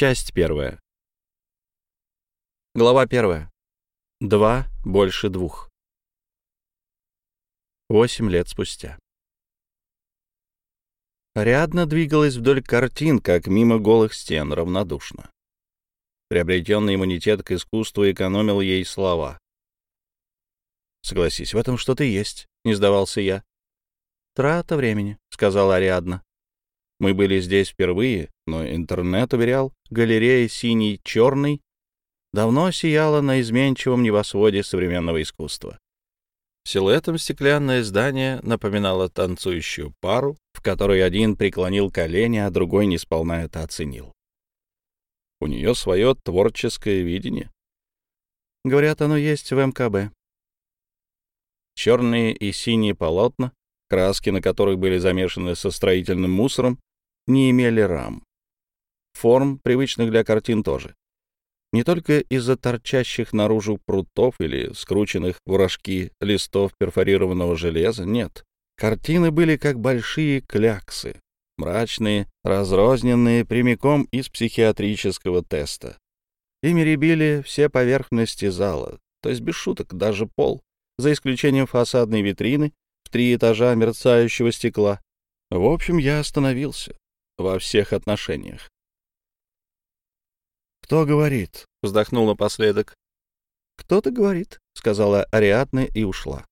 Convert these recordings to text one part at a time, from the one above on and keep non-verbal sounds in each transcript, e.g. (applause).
Часть первая. Глава первая. Два больше двух. Восемь лет спустя. Рядно двигалась вдоль картин, как мимо голых стен, равнодушно. Приобретенный иммунитет к искусству экономил ей слова. «Согласись, в этом что-то есть», — не сдавался я. «Трата времени», — сказала Ариадна. Мы были здесь впервые, но интернет уверял, галерея синий-черный давно сияла на изменчивом небосводе современного искусства. Силуэтом стеклянное здание напоминало танцующую пару, в которой один преклонил колени, а другой не сполна это оценил. У нее свое творческое видение. Говорят, оно есть в МКБ. Черные и синие полотна, краски на которых были замешаны со строительным мусором, не имели рам. Форм, привычных для картин, тоже. Не только из-за торчащих наружу прутов или скрученных в рожки листов перфорированного железа, нет. Картины были как большие кляксы, мрачные, разрозненные прямиком из психиатрического теста. Ими ребили все поверхности зала, то есть без шуток, даже пол, за исключением фасадной витрины в три этажа мерцающего стекла. В общем, я остановился во всех отношениях. «Кто говорит?» — вздохнул напоследок. «Кто-то говорит», — сказала Ариадна и ушла.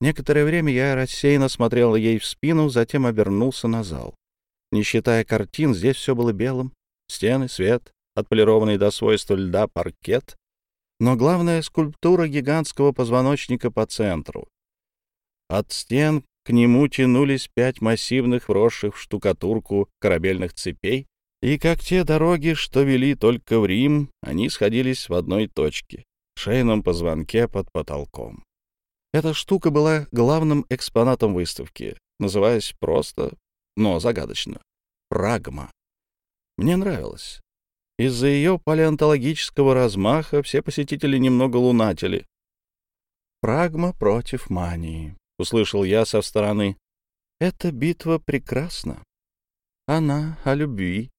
Некоторое время я рассеянно смотрел ей в спину, затем обернулся на зал. Не считая картин, здесь все было белым. Стены, свет, отполированный до свойства льда паркет. Но главная — скульптура гигантского позвоночника по центру. От стен к нему тянулись пять массивных, вросших в штукатурку корабельных цепей, и как те дороги, что вели только в Рим, они сходились в одной точке — шейном позвонке под потолком. Эта штука была главным экспонатом выставки, называясь просто, но загадочно — «Прагма». Мне нравилось. Из-за ее палеонтологического размаха все посетители немного лунатили. Прагма против мании услышал я со стороны. Эта битва прекрасна. Она о любви.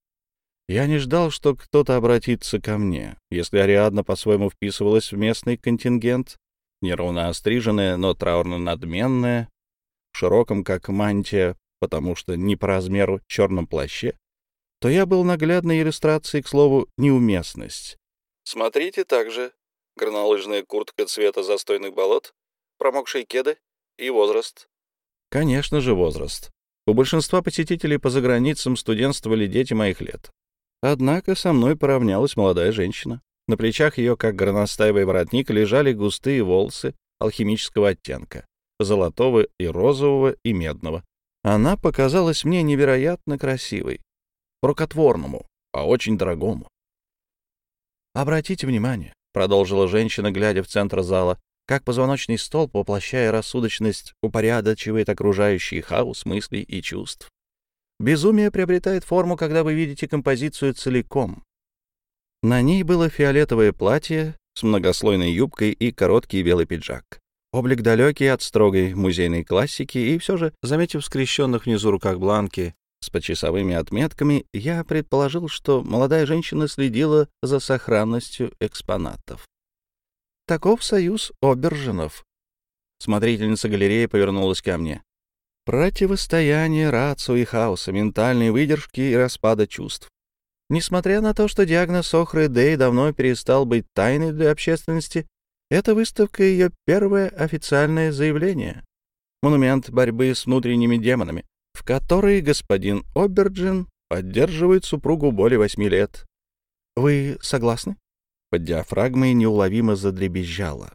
Я не ждал, что кто-то обратится ко мне. Если Ариадна по-своему вписывалась в местный контингент, неровно остриженная, но траурно-надменная, в широком, как мантия, потому что не по размеру, черном плаще, то я был наглядной иллюстрацией, к слову, неуместность. Смотрите также горнолыжная куртка цвета застойных болот, промокшие кеды и возраст. Конечно же, возраст. У большинства посетителей по заграницам студентствовали дети моих лет. Однако со мной поравнялась молодая женщина. На плечах ее, как горностаевый воротник, лежали густые волосы алхимического оттенка — золотого и розового и медного. Она показалась мне невероятно красивой, рукотворному, а очень дорогому. «Обратите внимание», — продолжила женщина, глядя в центр зала, как позвоночный столб, воплощая рассудочность, упорядочивает окружающий хаос мыслей и чувств. Безумие приобретает форму, когда вы видите композицию целиком. На ней было фиолетовое платье с многослойной юбкой и короткий белый пиджак. Облик далекий от строгой музейной классики, и все же, заметив скрещенных внизу руках бланки с почасовыми отметками, я предположил, что молодая женщина следила за сохранностью экспонатов. Таков союз оберженов. Смотрительница галереи повернулась ко мне. Противостояние рацию и хаоса, ментальной выдержки и распада чувств. Несмотря на то, что диагноз Охры Дэй давно перестал быть тайной для общественности, эта выставка — ее первое официальное заявление. Монумент борьбы с внутренними демонами, в которой господин Оберджин поддерживает супругу более восьми лет. Вы согласны? Под диафрагмой неуловимо задребезжало.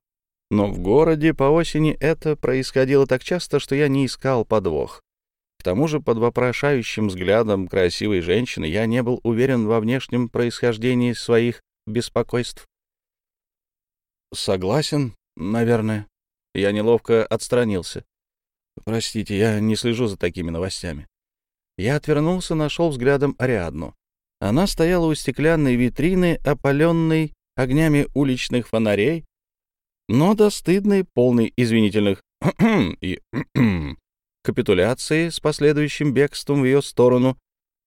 Но в городе по осени это происходило так часто, что я не искал подвох. К тому же под вопрошающим взглядом красивой женщины я не был уверен во внешнем происхождении своих беспокойств. «Согласен, наверное». Я неловко отстранился. «Простите, я не слежу за такими новостями». Я отвернулся, нашел взглядом Ариадну. Она стояла у стеклянной витрины, опаленной огнями уличных фонарей, но достыдной, полной извинительных (clears throat) и (clears throat) капитуляции с последующим бегством в ее сторону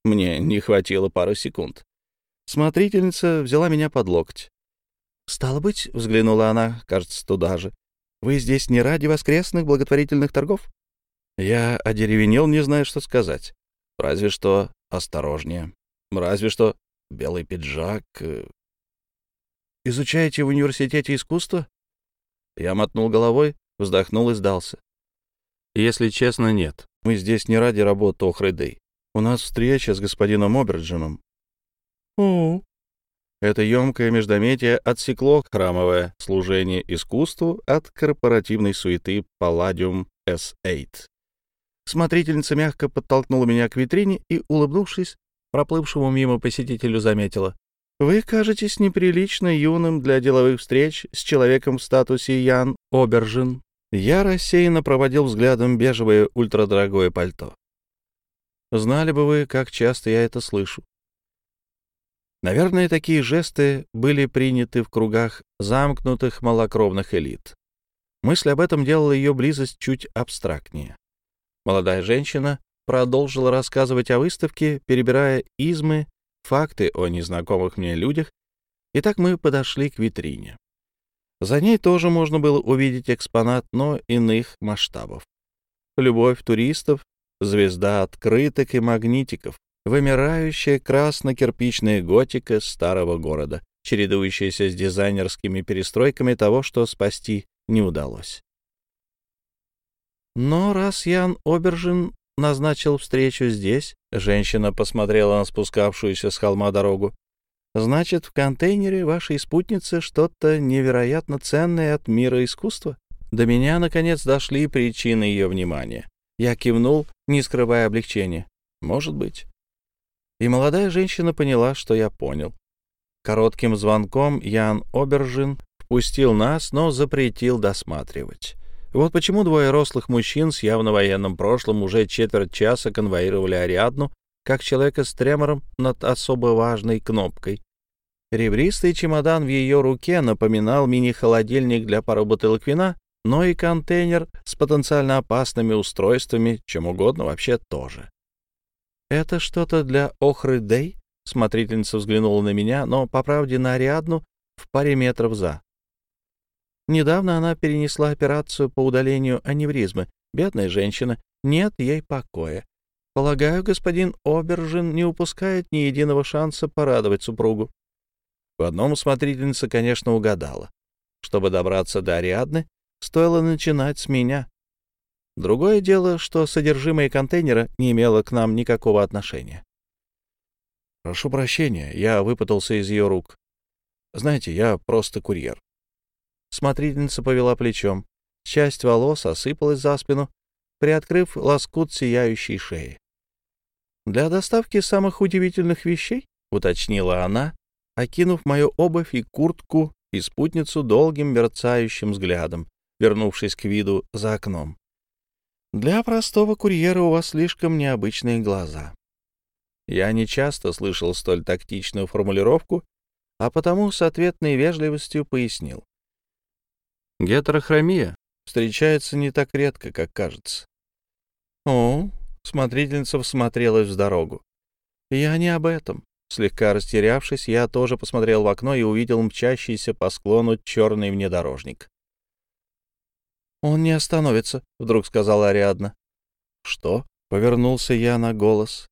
мне не хватило пары секунд. Смотрительница взяла меня под локоть. «Стало быть», — взглянула она, кажется, туда же, — «вы здесь не ради воскресных благотворительных торгов?» Я одеревенел, не зная, что сказать. Разве что осторожнее. Разве что белый пиджак. «Изучаете в университете искусства?» Я мотнул головой, вздохнул и сдался. «Если честно, нет. Мы здесь не ради работы Охрыдей. У нас встреча с господином Оберджином». «О, это емкое междометие отсекло храмовое служение искусству от корпоративной суеты Palladium S8. Смотрительница мягко подтолкнула меня к витрине и, улыбнувшись, проплывшему мимо посетителю заметила. «Вы кажетесь неприлично юным для деловых встреч с человеком в статусе Ян Обержин». Я рассеянно проводил взглядом бежевое ультрадорогое пальто. Знали бы вы, как часто я это слышу. Наверное, такие жесты были приняты в кругах замкнутых малокровных элит. Мысль об этом делала ее близость чуть абстрактнее. Молодая женщина продолжила рассказывать о выставке, перебирая измы, факты о незнакомых мне людях, и так мы подошли к витрине. За ней тоже можно было увидеть экспонат, но иных масштабов. Любовь туристов, звезда открыток и магнитиков, вымирающая красно-кирпичная готика старого города, чередующаяся с дизайнерскими перестройками того, что спасти не удалось. Но раз Ян Обержин назначил встречу здесь, женщина посмотрела на спускавшуюся с холма дорогу, значит, в контейнере вашей спутницы что-то невероятно ценное от мира искусства? До меня, наконец, дошли причины ее внимания. Я кивнул, не скрывая облегчения. Может быть. И молодая женщина поняла, что я понял. Коротким звонком Ян Обержин впустил нас, но запретил досматривать. Вот почему двое рослых мужчин с явно военным прошлым уже четверть часа конвоировали Ариадну, как человека с тремором над особо важной кнопкой. Ребристый чемодан в ее руке напоминал мини-холодильник для пары бутылок вина, но и контейнер с потенциально опасными устройствами, чем угодно вообще тоже. «Это что-то для Охры Дэй?» Смотрительница взглянула на меня, но, по правде, на Ариадну в паре метров за. Недавно она перенесла операцию по удалению аневризмы. Бедная женщина, нет ей покоя. Полагаю, господин Обержин не упускает ни единого шанса порадовать супругу. В одном смотрительница, конечно, угадала. Чтобы добраться до Ариадны, стоило начинать с меня. Другое дело, что содержимое контейнера не имело к нам никакого отношения. «Прошу прощения, я выпутался из ее рук. Знаете, я просто курьер». Смотрительница повела плечом. Часть волос осыпалась за спину, приоткрыв лоскут сияющей шеи. «Для доставки самых удивительных вещей?» — уточнила она, окинув мою обувь и куртку и спутницу долгим мерцающим взглядом, вернувшись к виду за окном. Для простого курьера у вас слишком необычные глаза. Я не часто слышал столь тактичную формулировку, а потому с ответной вежливостью пояснил. Гетерохромия встречается не так редко, как кажется. О, смотрительница всмотрелась в дорогу. Я не об этом. Слегка растерявшись, я тоже посмотрел в окно и увидел мчащийся по склону черный внедорожник. «Он не остановится», — вдруг сказала Ариадна. «Что?» — повернулся я на голос.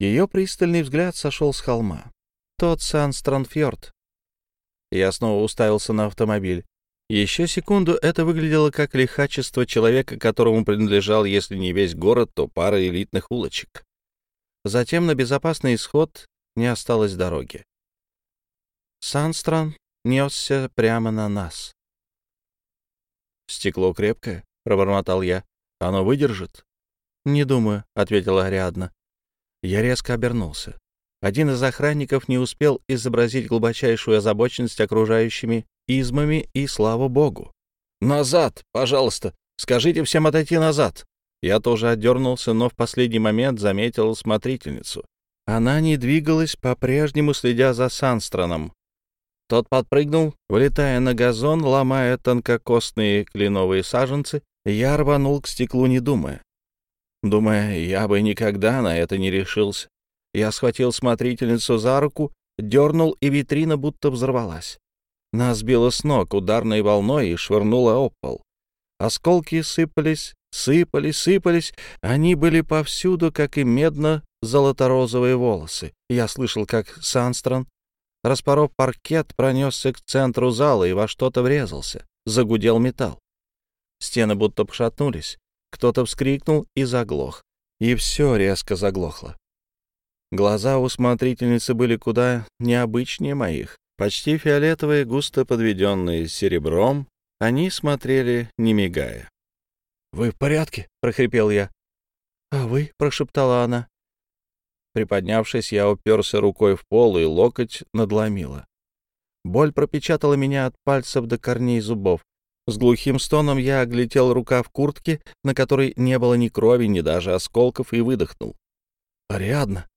Ее пристальный взгляд сошел с холма. «Тот Сан-Странфьорд». Я снова уставился на автомобиль. Еще секунду это выглядело как лихачество человека, которому принадлежал, если не весь город, то пара элитных улочек. Затем на безопасный исход не осталось дороги. Санстран несся прямо на нас. «Стекло крепкое», — пробормотал я. «Оно выдержит?» «Не думаю», — ответила Ариадна. Я резко обернулся. Один из охранников не успел изобразить глубочайшую озабоченность окружающими измами, и слава богу. «Назад, пожалуйста! Скажите всем отойти назад!» Я тоже отдернулся, но в последний момент заметил смотрительницу. Она не двигалась, по-прежнему следя за Санстроном, тот подпрыгнул, вылетая на газон, ломая тонкокостные кленовые саженцы, я рванул к стеклу, не думая. Думая, я бы никогда на это не решился. Я схватил смотрительницу за руку дернул, и витрина будто взорвалась. Нас било с ног ударной волной и швырнуло об пол. Осколки сыпались, сыпались, сыпались. Они были повсюду, как и медно-золоторозовые волосы. Я слышал, как Санстрон, распоров паркет, пронесся к центру зала и во что-то врезался. Загудел металл. Стены будто пошатнулись. Кто-то вскрикнул и заглох. И все резко заглохло. Глаза у смотрительницы были куда необычнее моих. Почти фиолетовые, густо подведенные серебром, они смотрели, не мигая. «Вы в порядке?» — прохрипел я. «А вы?» — прошептала она. Приподнявшись, я уперся рукой в пол, и локоть надломила. Боль пропечатала меня от пальцев до корней зубов. С глухим стоном я оглядел рукав куртки, на которой не было ни крови, ни даже осколков, и выдохнул. «Ариадна!»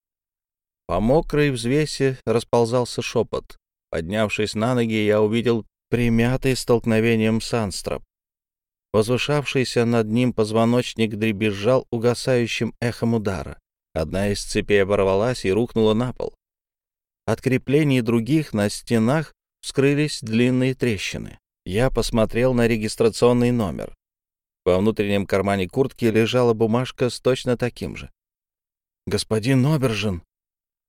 По мокрой взвесе расползался шепот. Поднявшись на ноги, я увидел примятый столкновением Санстроп. Возвышавшийся над ним позвоночник дребезжал угасающим эхом удара. Одна из цепей оборвалась и рухнула на пол. От креплений других на стенах вскрылись длинные трещины. Я посмотрел на регистрационный номер. Во внутреннем кармане куртки лежала бумажка с точно таким же. «Господин Обержин!»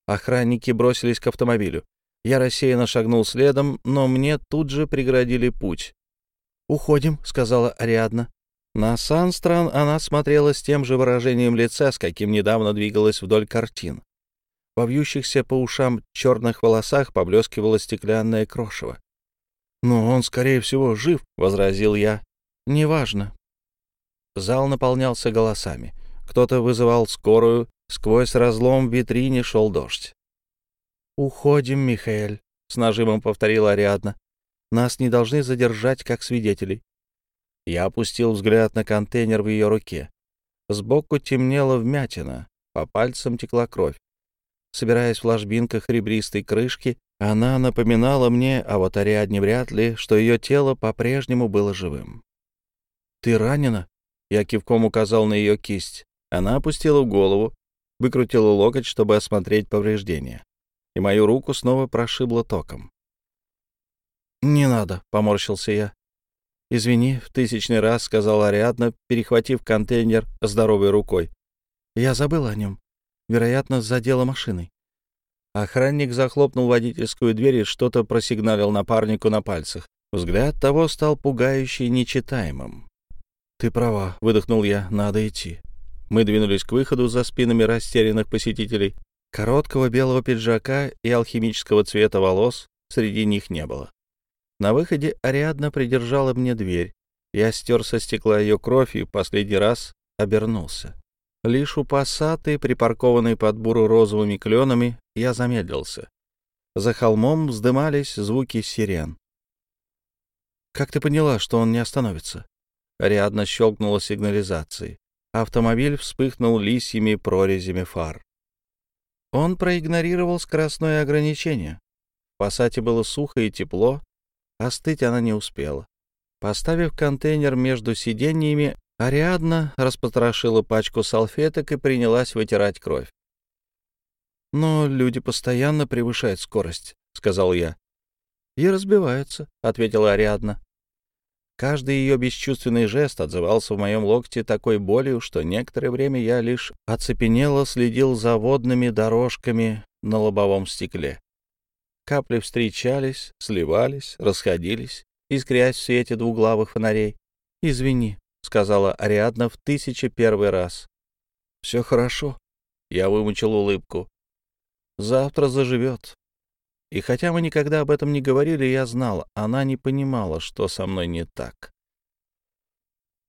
Охранники бросились к автомобилю. Я рассеянно шагнул следом, но мне тут же преградили путь. «Уходим», — сказала Ариадна. На Санстран она смотрела с тем же выражением лица, с каким недавно двигалась вдоль картин. Во вьющихся по ушам черных волосах поблескивало стеклянное крошево. «Но он, скорее всего, жив», — возразил я. «Неважно». Зал наполнялся голосами. Кто-то вызывал скорую, сквозь разлом в витрине шел дождь. «Уходим, Михаэль», — с нажимом повторила Ариадна. «Нас не должны задержать как свидетелей». Я опустил взгляд на контейнер в ее руке. Сбоку темнела вмятина, по пальцам текла кровь. Собираясь в ложбинках ребристой крышки, она напоминала мне, а вот Ариадне вряд ли, что ее тело по-прежнему было живым. «Ты ранена?» Я кивком указал на ее кисть. Она опустила голову, выкрутила локоть, чтобы осмотреть повреждения. И мою руку снова прошибло током. «Не надо», — поморщился я. «Извини», — в тысячный раз сказала Ариадна, перехватив контейнер здоровой рукой. «Я забыла о нем. Вероятно, задела машиной». Охранник захлопнул водительскую дверь и что-то просигналил напарнику на пальцах. Взгляд того стал пугающе нечитаемым. «Ты права», — выдохнул я, — «надо идти». Мы двинулись к выходу за спинами растерянных посетителей. Короткого белого пиджака и алхимического цвета волос среди них не было. На выходе Ариадна придержала мне дверь. Я стер со стекла ее кровь и последний раз обернулся. Лишь у пассаты, припаркованной под буру-розовыми кленами, я замедлился. За холмом вздымались звуки сирен. «Как ты поняла, что он не остановится?» Рядно щелкнула сигнализацией. Автомобиль вспыхнул лисьими прорезями фар. Он проигнорировал скоростное ограничение. В пассате было сухо и тепло, остыть она не успела. Поставив контейнер между сиденьями, Ариадна распотрошила пачку салфеток и принялась вытирать кровь. «Но люди постоянно превышают скорость», — сказал я. «И разбиваются», — ответила Ариадна. Каждый ее бесчувственный жест отзывался в моем локте такой болью, что некоторое время я лишь оцепенело следил за водными дорожками на лобовом стекле. Капли встречались, сливались, расходились, искрясь в свете двуглавых фонарей. «Извини», — сказала Ариадна в тысяча первый раз. «Все хорошо». Я вымучил улыбку. «Завтра заживет». И хотя мы никогда об этом не говорили, я знал, она не понимала, что со мной не так.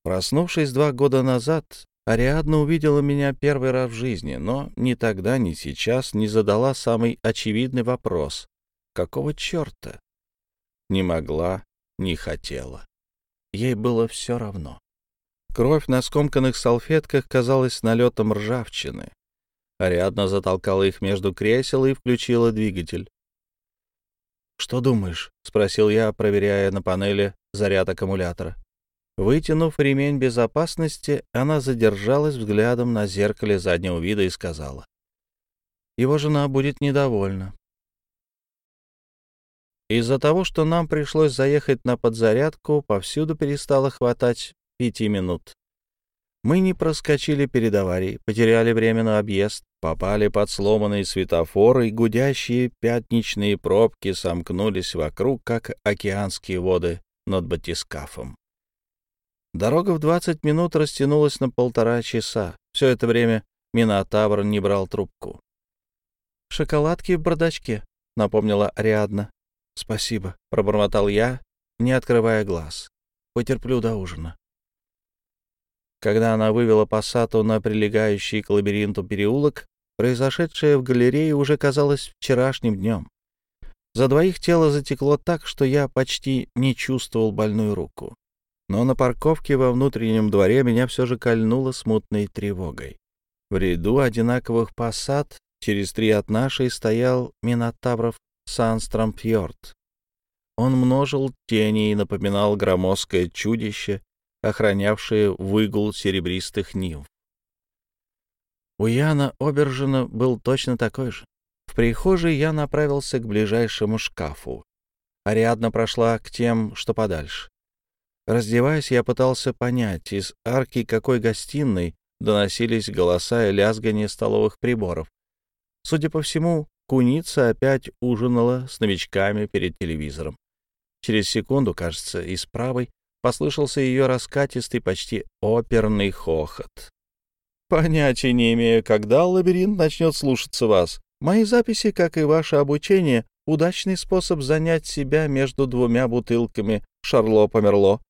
Проснувшись два года назад, Ариадна увидела меня первый раз в жизни, но ни тогда, ни сейчас не задала самый очевидный вопрос. Какого черта? Не могла, не хотела. Ей было все равно. Кровь на скомканных салфетках казалась налетом ржавчины. Ариадна затолкала их между кресел и включила двигатель. «Что думаешь?» — спросил я, проверяя на панели заряд аккумулятора. Вытянув ремень безопасности, она задержалась взглядом на зеркале заднего вида и сказала. «Его жена будет недовольна. Из-за того, что нам пришлось заехать на подзарядку, повсюду перестало хватать пяти минут. Мы не проскочили перед аварией, потеряли время на объезд, попали под сломанные светофоры, и гудящие пятничные пробки сомкнулись вокруг, как океанские воды над батискафом. Дорога в 20 минут растянулась на полтора часа. Все это время Минотавр не брал трубку. «Шоколадки в бардачке», — напомнила Ариадна. «Спасибо», — пробормотал я, не открывая глаз. «Потерплю до ужина». Когда она вывела Пассату на прилегающий к лабиринту переулок, произошедшее в галерее уже казалось вчерашним днем. За двоих тело затекло так, что я почти не чувствовал больную руку. Но на парковке во внутреннем дворе меня все же кольнуло смутной тревогой. В ряду одинаковых посад через три от нашей стоял Минотавров Санстромфьорд. Он множил тени и напоминал громоздкое чудище, охранявшие выгул серебристых нив. У Яна Обержина был точно такой же. В прихожей я направился к ближайшему шкафу. Ариадна прошла к тем, что подальше. Раздеваясь, я пытался понять, из арки какой гостиной доносились голоса и лязгание столовых приборов. Судя по всему, куница опять ужинала с новичками перед телевизором. Через секунду, кажется, из правой послышался ее раскатистый, почти оперный хохот. «Понятия не имею, когда лабиринт начнет слушаться вас. Мои записи, как и ваше обучение, удачный способ занять себя между двумя бутылками Шарло-Померло,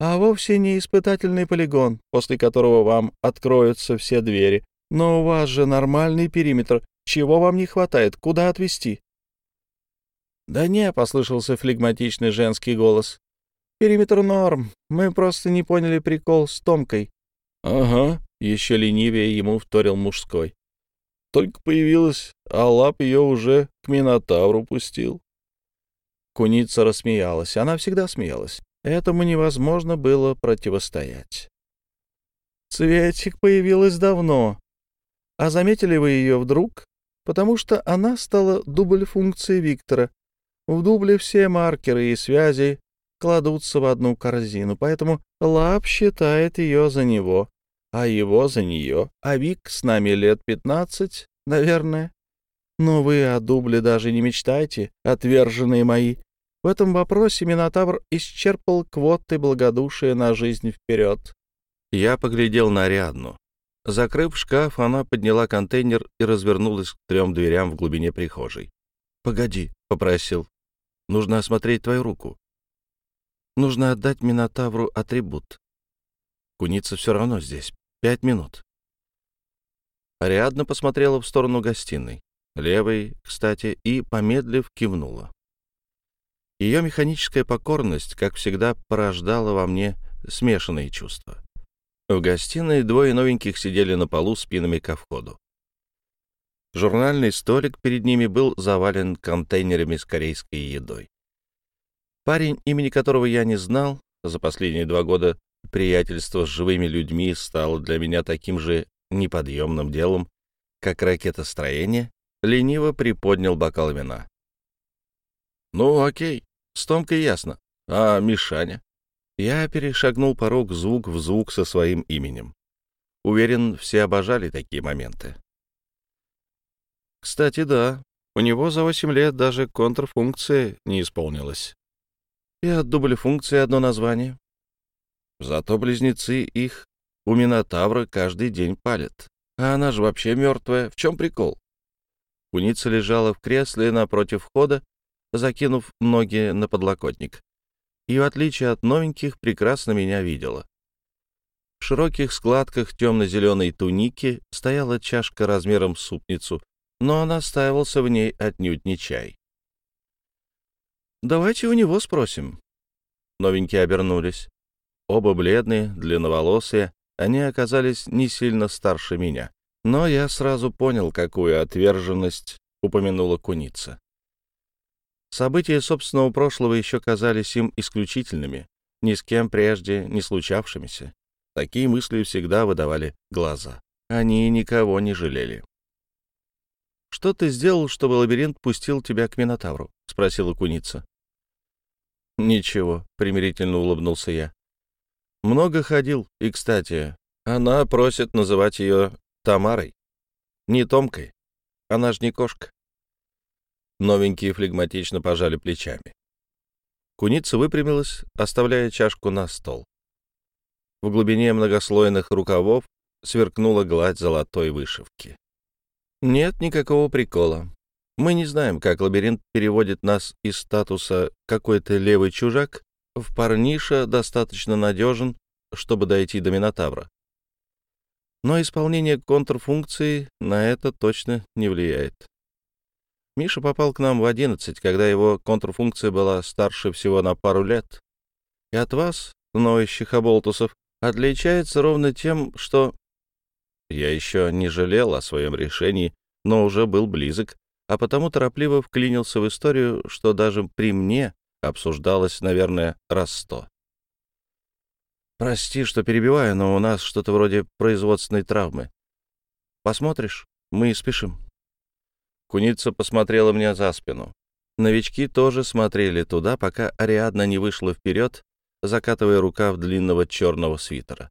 а вовсе не испытательный полигон, после которого вам откроются все двери. Но у вас же нормальный периметр. Чего вам не хватает? Куда отвезти?» «Да не», — послышался флегматичный женский голос. Периметр норм. Мы просто не поняли прикол с Томкой. — Ага, — еще ленивее ему вторил мужской. Только появилась, а лап ее уже к Минотавру пустил. Куница рассмеялась. Она всегда смеялась. Этому невозможно было противостоять. Цветик появилась давно. А заметили вы ее вдруг? Потому что она стала дубль функции Виктора. В дубле все маркеры и связи кладутся в одну корзину, поэтому Лап считает ее за него, а его за нее, а Вик с нами лет пятнадцать, наверное. Но вы о дубле даже не мечтайте, отверженные мои. В этом вопросе Минотавр исчерпал квоты благодушия на жизнь вперед. Я поглядел на Ариадну. Закрыв шкаф, она подняла контейнер и развернулась к трем дверям в глубине прихожей. — Погоди, — попросил. — Нужно осмотреть твою руку. Нужно отдать Минотавру атрибут. Куница все равно здесь. Пять минут. Ариадна посмотрела в сторону гостиной, левой, кстати, и, помедлив, кивнула. Ее механическая покорность, как всегда, порождала во мне смешанные чувства. В гостиной двое новеньких сидели на полу спинами ко входу. Журнальный столик перед ними был завален контейнерами с корейской едой. Парень, имени которого я не знал, за последние два года приятельство с живыми людьми стало для меня таким же неподъемным делом, как ракетостроение, лениво приподнял бокал вина. «Ну, окей, с Томкой ясно. А Мишаня?» Я перешагнул порог звук в звук со своим именем. Уверен, все обожали такие моменты. Кстати, да, у него за восемь лет даже контрфункция не исполнилась и от дубля функции одно название. Зато близнецы их у Минотавра каждый день палят. А она же вообще мертвая. В чем прикол? Куница лежала в кресле напротив входа, закинув ноги на подлокотник. И, в отличие от новеньких, прекрасно меня видела. В широких складках темно-зеленой туники стояла чашка размером с супницу, но настаивался в ней отнюдь не чай. Давайте у него спросим. Новенькие обернулись. Оба бледные, длинноволосые, они оказались не сильно старше меня. Но я сразу понял, какую отверженность упомянула куница. События собственного прошлого еще казались им исключительными, ни с кем прежде не случавшимися. Такие мысли всегда выдавали глаза. Они никого не жалели. «Что ты сделал, чтобы лабиринт пустил тебя к Минотавру?» — спросила куница. «Ничего», — примирительно улыбнулся я. «Много ходил, и, кстати, она просит называть ее Тамарой, не Томкой. Она ж не кошка». Новенькие флегматично пожали плечами. Куница выпрямилась, оставляя чашку на стол. В глубине многослойных рукавов сверкнула гладь золотой вышивки. Нет никакого прикола. Мы не знаем, как лабиринт переводит нас из статуса «какой-то левый чужак» в «парниша достаточно надежен, чтобы дойти до Минотавра». Но исполнение контрфункции на это точно не влияет. Миша попал к нам в 11, когда его контрфункция была старше всего на пару лет. И от вас, ноющих оболтусов, отличается ровно тем, что... Я еще не жалел о своем решении, но уже был близок а потому торопливо вклинился в историю, что даже при мне обсуждалось, наверное, раз сто. «Прости, что перебиваю, но у нас что-то вроде производственной травмы. Посмотришь? Мы и спешим». Куница посмотрела мне за спину. Новички тоже смотрели туда, пока Ариадна не вышла вперед, закатывая рукав длинного черного свитера.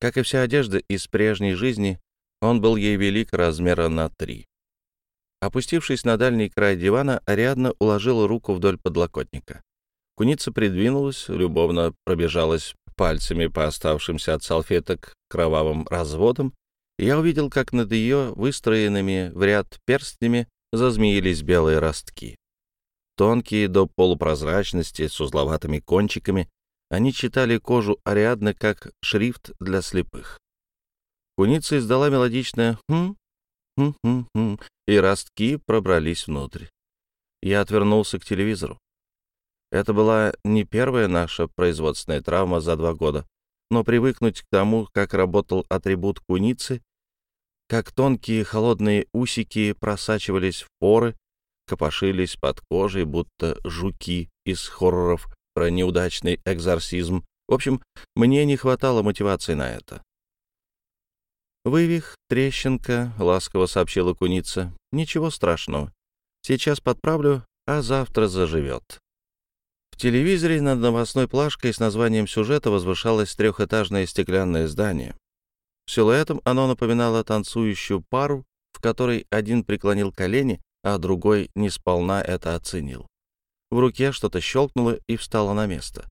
Как и вся одежда из прежней жизни, он был ей велик размера на три. Опустившись на дальний край дивана, Ариадна уложила руку вдоль подлокотника. Куница придвинулась, любовно пробежалась пальцами по оставшимся от салфеток кровавым разводам, и я увидел, как над ее выстроенными в ряд перстнями зазмеились белые ростки. Тонкие до полупрозрачности, с узловатыми кончиками, они читали кожу Ариадны как шрифт для слепых. Куница издала мелодичное «хм», Хм-хм-хм. И ростки пробрались внутрь. Я отвернулся к телевизору. Это была не первая наша производственная травма за два года, но привыкнуть к тому, как работал атрибут куницы, как тонкие холодные усики просачивались в поры, копошились под кожей, будто жуки из хорроров про неудачный экзорсизм. В общем, мне не хватало мотивации на это. «Вывих, трещинка», — ласково сообщила куница. «Ничего страшного. Сейчас подправлю, а завтра заживет». В телевизоре над новостной плашкой с названием сюжета возвышалось трехэтажное стеклянное здание. Силуэтом оно напоминало танцующую пару, в которой один преклонил колени, а другой не сполна это оценил. В руке что-то щелкнуло и встало на место.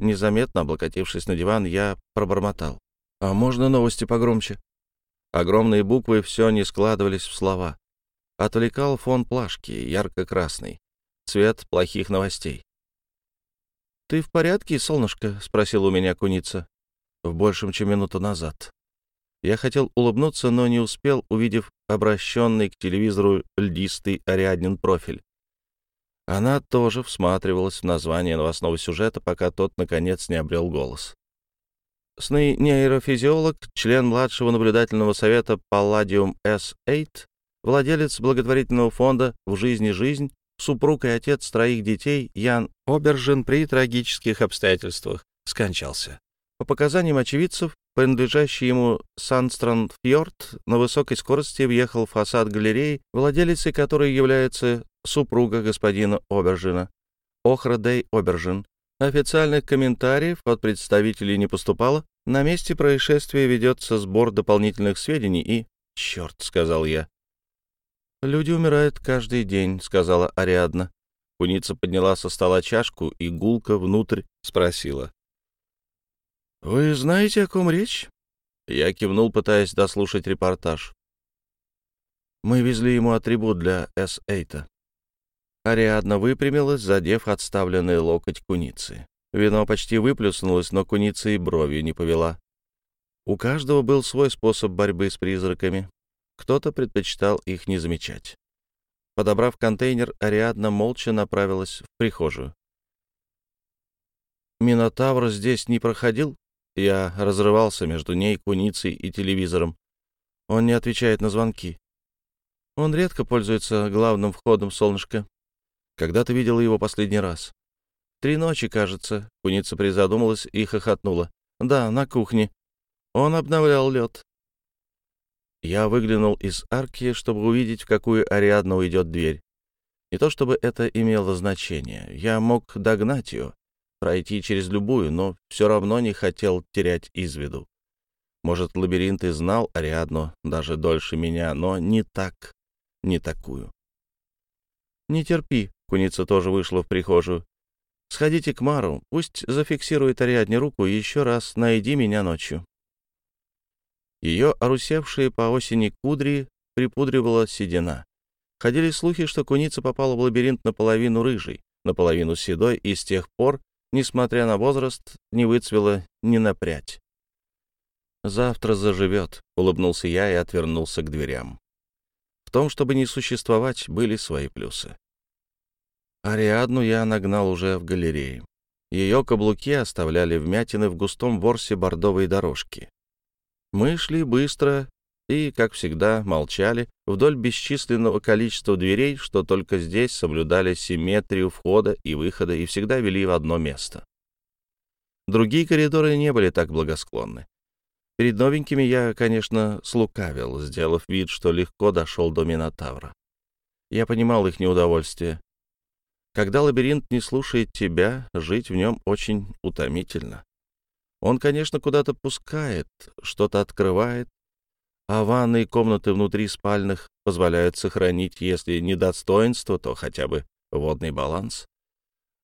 Незаметно облокотившись на диван, я пробормотал. «А можно новости погромче?» Огромные буквы все не складывались в слова. Отвлекал фон плашки, ярко-красный. Цвет плохих новостей. «Ты в порядке, солнышко?» — спросил у меня куница. В большем, чем минуту назад. Я хотел улыбнуться, но не успел, увидев обращенный к телевизору льдистый Ариаднин профиль. Она тоже всматривалась в название новостного сюжета, пока тот, наконец, не обрел голос. Сны нейрофизиолог, член младшего наблюдательного совета Palladium S8, владелец благотворительного фонда «В жизни жизнь», супруг и отец троих детей Ян Обержин при трагических обстоятельствах скончался. По показаниям очевидцев, принадлежащий ему Санстранд Фьорд на высокой скорости въехал в фасад галереи, владелицей которой является супруга господина Обержина, Охра Дей Обержин, Официальных комментариев от представителей не поступало. На месте происшествия ведется сбор дополнительных сведений и... «Черт», — сказал я. «Люди умирают каждый день», — сказала Ариадна. Куница подняла со стола чашку и гулко внутрь спросила. «Вы знаете, о ком речь?» Я кивнул, пытаясь дослушать репортаж. Мы везли ему атрибут для С-8. Ариадна выпрямилась, задев отставленный локоть куницы. Вино почти выплюснулось, но куница и бровью не повела. У каждого был свой способ борьбы с призраками. Кто-то предпочитал их не замечать. Подобрав контейнер, Ариадна молча направилась в прихожую. «Минотавр здесь не проходил?» Я разрывался между ней, куницей и телевизором. Он не отвечает на звонки. Он редко пользуется главным входом, солнышко. Когда ты видела его последний раз? Три ночи, кажется. Куница призадумалась и хохотнула. Да, на кухне. Он обновлял лед. Я выглянул из арки, чтобы увидеть, в какую Ариадна уйдет дверь. Не то чтобы это имело значение. Я мог догнать ее, пройти через любую, но все равно не хотел терять из виду. Может, лабиринт и знал Ариадну даже дольше меня, но не так, не такую. «Не терпи», — куница тоже вышла в прихожую. «Сходите к Мару, пусть зафиксирует Ариадне руку и еще раз найди меня ночью». Ее орусевшие по осени кудри припудривала седина. Ходили слухи, что куница попала в лабиринт наполовину рыжий, наполовину седой, и с тех пор, несмотря на возраст, не выцвела ни на прядь. «Завтра заживет», — улыбнулся я и отвернулся к дверям. В том, чтобы не существовать, были свои плюсы. Ариадну я нагнал уже в галерее. Ее каблуки оставляли вмятины в густом ворсе бордовой дорожки. Мы шли быстро и, как всегда, молчали вдоль бесчисленного количества дверей, что только здесь соблюдали симметрию входа и выхода и всегда вели в одно место. Другие коридоры не были так благосклонны. Перед новенькими я, конечно, слукавил, сделав вид, что легко дошел до Минотавра. Я понимал их неудовольствие. Когда лабиринт не слушает тебя, жить в нем очень утомительно. Он, конечно, куда-то пускает, что-то открывает, а ванны и комнаты внутри спальных позволяют сохранить, если не достоинство, то хотя бы водный баланс.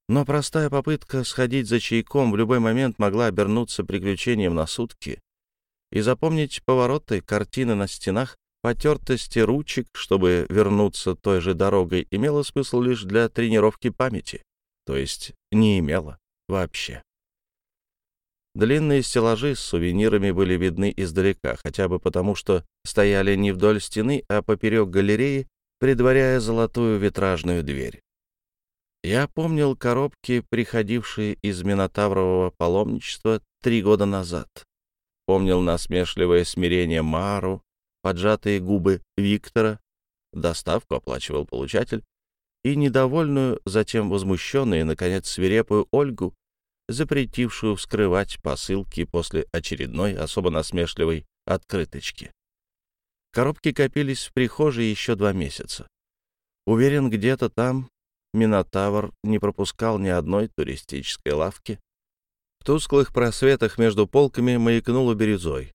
Но простая попытка сходить за чайком в любой момент могла обернуться приключением на сутки и запомнить повороты, картины на стенах, потертости ручек, чтобы вернуться той же дорогой, имело смысл лишь для тренировки памяти, то есть не имело вообще. Длинные стеллажи с сувенирами были видны издалека, хотя бы потому, что стояли не вдоль стены, а поперек галереи, предваряя золотую витражную дверь. Я помнил коробки, приходившие из Минотаврового паломничества три года назад помнил насмешливое смирение Мару, поджатые губы Виктора, доставку оплачивал получатель, и недовольную, затем возмущенную и, наконец, свирепую Ольгу, запретившую вскрывать посылки после очередной особо насмешливой открыточки. Коробки копились в прихожей еще два месяца. Уверен, где-то там Минотавр не пропускал ни одной туристической лавки, в тусклых просветах между полками маякнуло бирюзой.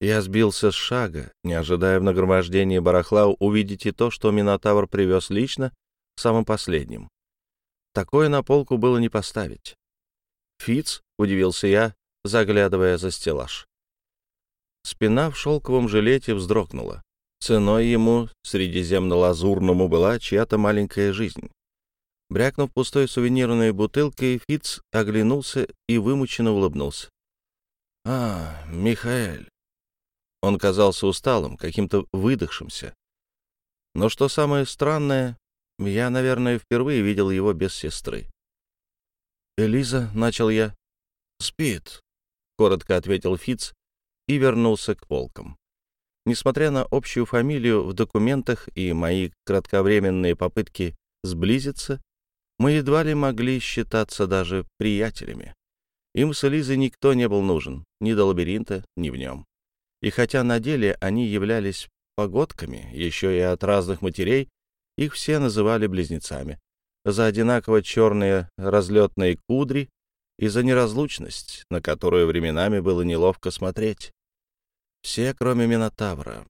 Я сбился с шага, не ожидая в нагромождении барахла увидеть и то, что Минотавр привез лично, самым последним. Такое на полку было не поставить. Фиц, удивился я, заглядывая за стеллаж. Спина в шелковом жилете вздрогнула. Ценой ему, средиземно-лазурному, была чья-то маленькая жизнь. Брякнув пустой сувенирной бутылкой, Фиц оглянулся и вымученно улыбнулся. «А, Михаэль!» Он казался усталым, каким-то выдохшимся. Но что самое странное, я, наверное, впервые видел его без сестры. «Элиза», — начал я. «Спит», — коротко ответил Фиц и вернулся к полкам. Несмотря на общую фамилию в документах и мои кратковременные попытки сблизиться, мы едва ли могли считаться даже приятелями. Им с Элизой никто не был нужен, ни до лабиринта, ни в нем. И хотя на деле они являлись погодками, еще и от разных матерей, их все называли близнецами. За одинаково черные разлетные кудри и за неразлучность, на которую временами было неловко смотреть. Все, кроме Минотавра.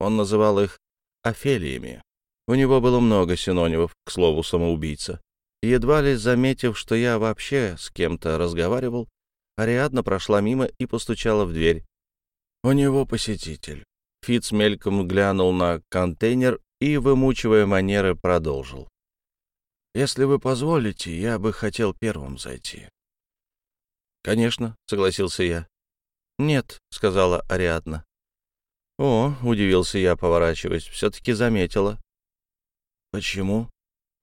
Он называл их Офелиями. У него было много синонимов, к слову, самоубийца. Едва ли заметив, что я вообще с кем-то разговаривал, Ариадна прошла мимо и постучала в дверь. «У него посетитель». Фиц мельком глянул на контейнер и, вымучивая манеры, продолжил. «Если вы позволите, я бы хотел первым зайти». «Конечно», — согласился я. «Нет», — сказала Ариадна. «О», — удивился я, поворачиваясь, — «все-таки заметила». «Почему?»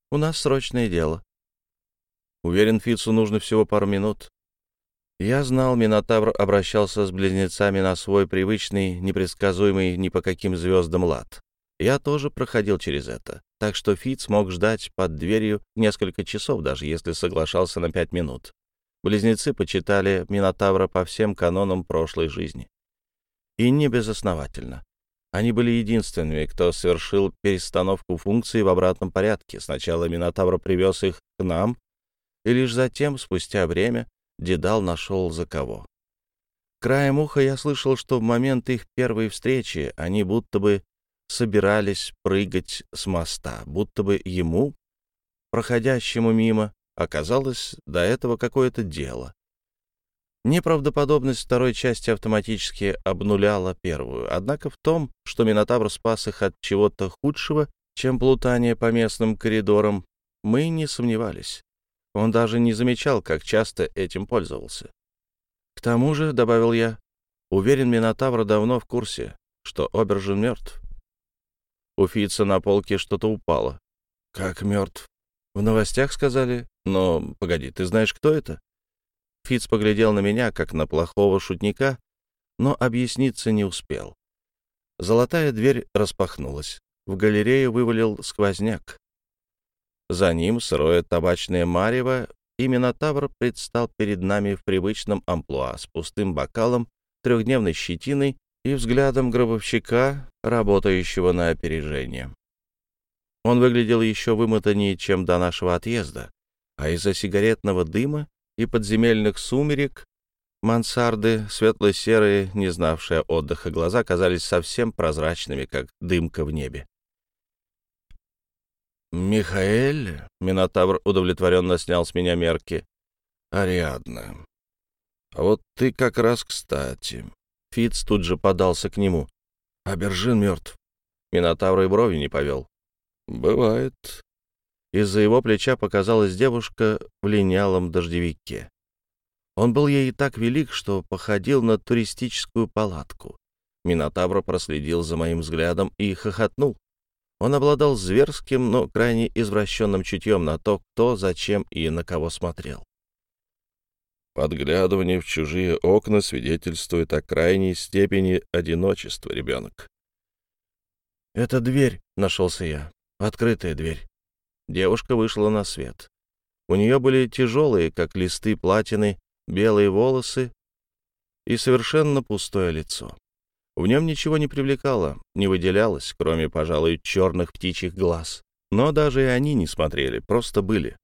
«У нас срочное дело». Уверен, Фицу нужно всего пару минут. Я знал, Минотавр обращался с близнецами на свой привычный, непредсказуемый ни по каким звездам лад. Я тоже проходил через это, так что Фиц мог ждать под дверью несколько часов, даже если соглашался на пять минут. Близнецы почитали Минотавра по всем канонам прошлой жизни. И не безосновательно. Они были единственными, кто совершил перестановку функций в обратном порядке. Сначала Минотавр привез их к нам, и лишь затем, спустя время, Дедал нашел за кого. Краем уха я слышал, что в момент их первой встречи они будто бы собирались прыгать с моста, будто бы ему, проходящему мимо, оказалось до этого какое-то дело. Неправдоподобность второй части автоматически обнуляла первую, однако в том, что Минотавр спас их от чего-то худшего, чем плутание по местным коридорам, мы не сомневались. Он даже не замечал, как часто этим пользовался. К тому же, — добавил я, — уверен, Минотавр давно в курсе, что Обержин мертв. У Фица на полке что-то упало. Как мертв? В новостях сказали. Но, погоди, ты знаешь, кто это? Фиц поглядел на меня, как на плохого шутника, но объясниться не успел. Золотая дверь распахнулась. В галерею вывалил сквозняк. За ним сырое табачное марево, и Минотавр предстал перед нами в привычном амплуа с пустым бокалом, трехдневной щетиной и взглядом гробовщика, работающего на опережение. Он выглядел еще вымотаннее, чем до нашего отъезда, а из-за сигаретного дыма и подземельных сумерек мансарды, светло-серые, не знавшие отдыха глаза, казались совсем прозрачными, как дымка в небе. «Михаэль?» — Минотавр удовлетворенно снял с меня мерки. «Ариадна. А вот ты как раз кстати». Фиц тут же подался к нему. «Абержин мертв». Минотавр и брови не повел. «Бывает». Из-за его плеча показалась девушка в линялом дождевике. Он был ей так велик, что походил на туристическую палатку. Минотавр проследил за моим взглядом и хохотнул. Он обладал зверским, но крайне извращенным чутьем на то, кто, зачем и на кого смотрел. Подглядывание в чужие окна свидетельствует о крайней степени одиночества ребенок. «Это дверь», — нашелся я, — «открытая дверь». Девушка вышла на свет. У нее были тяжелые, как листы платины, белые волосы и совершенно пустое лицо. В нем ничего не привлекало, не выделялось, кроме, пожалуй, черных птичьих глаз. Но даже и они не смотрели, просто были.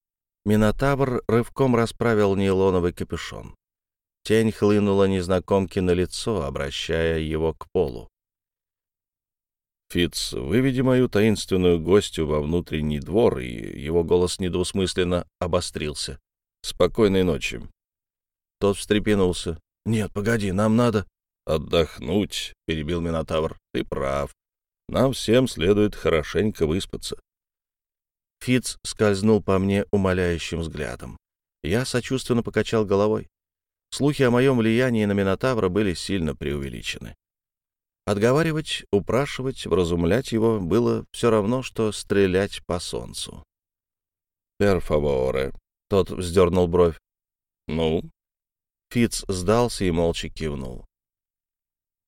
Минотавр рывком расправил нейлоновый капюшон. Тень хлынула незнакомке на лицо, обращая его к полу. «Фитц, выведи мою таинственную гостью во внутренний двор», и его голос недвусмысленно обострился. «Спокойной ночи». Тот встрепенулся. «Нет, погоди, нам надо...» «Отдохнуть», — перебил Минотавр. «Ты прав. Нам всем следует хорошенько выспаться». Фиц скользнул по мне умоляющим взглядом. Я сочувственно покачал головой. Слухи о моем влиянии на Минотавра были сильно преувеличены. Отговаривать, упрашивать, вразумлять его было все равно, что стрелять по солнцу. «Пер фаворе», — тот вздернул бровь. «Ну?» Фиц сдался и молча кивнул.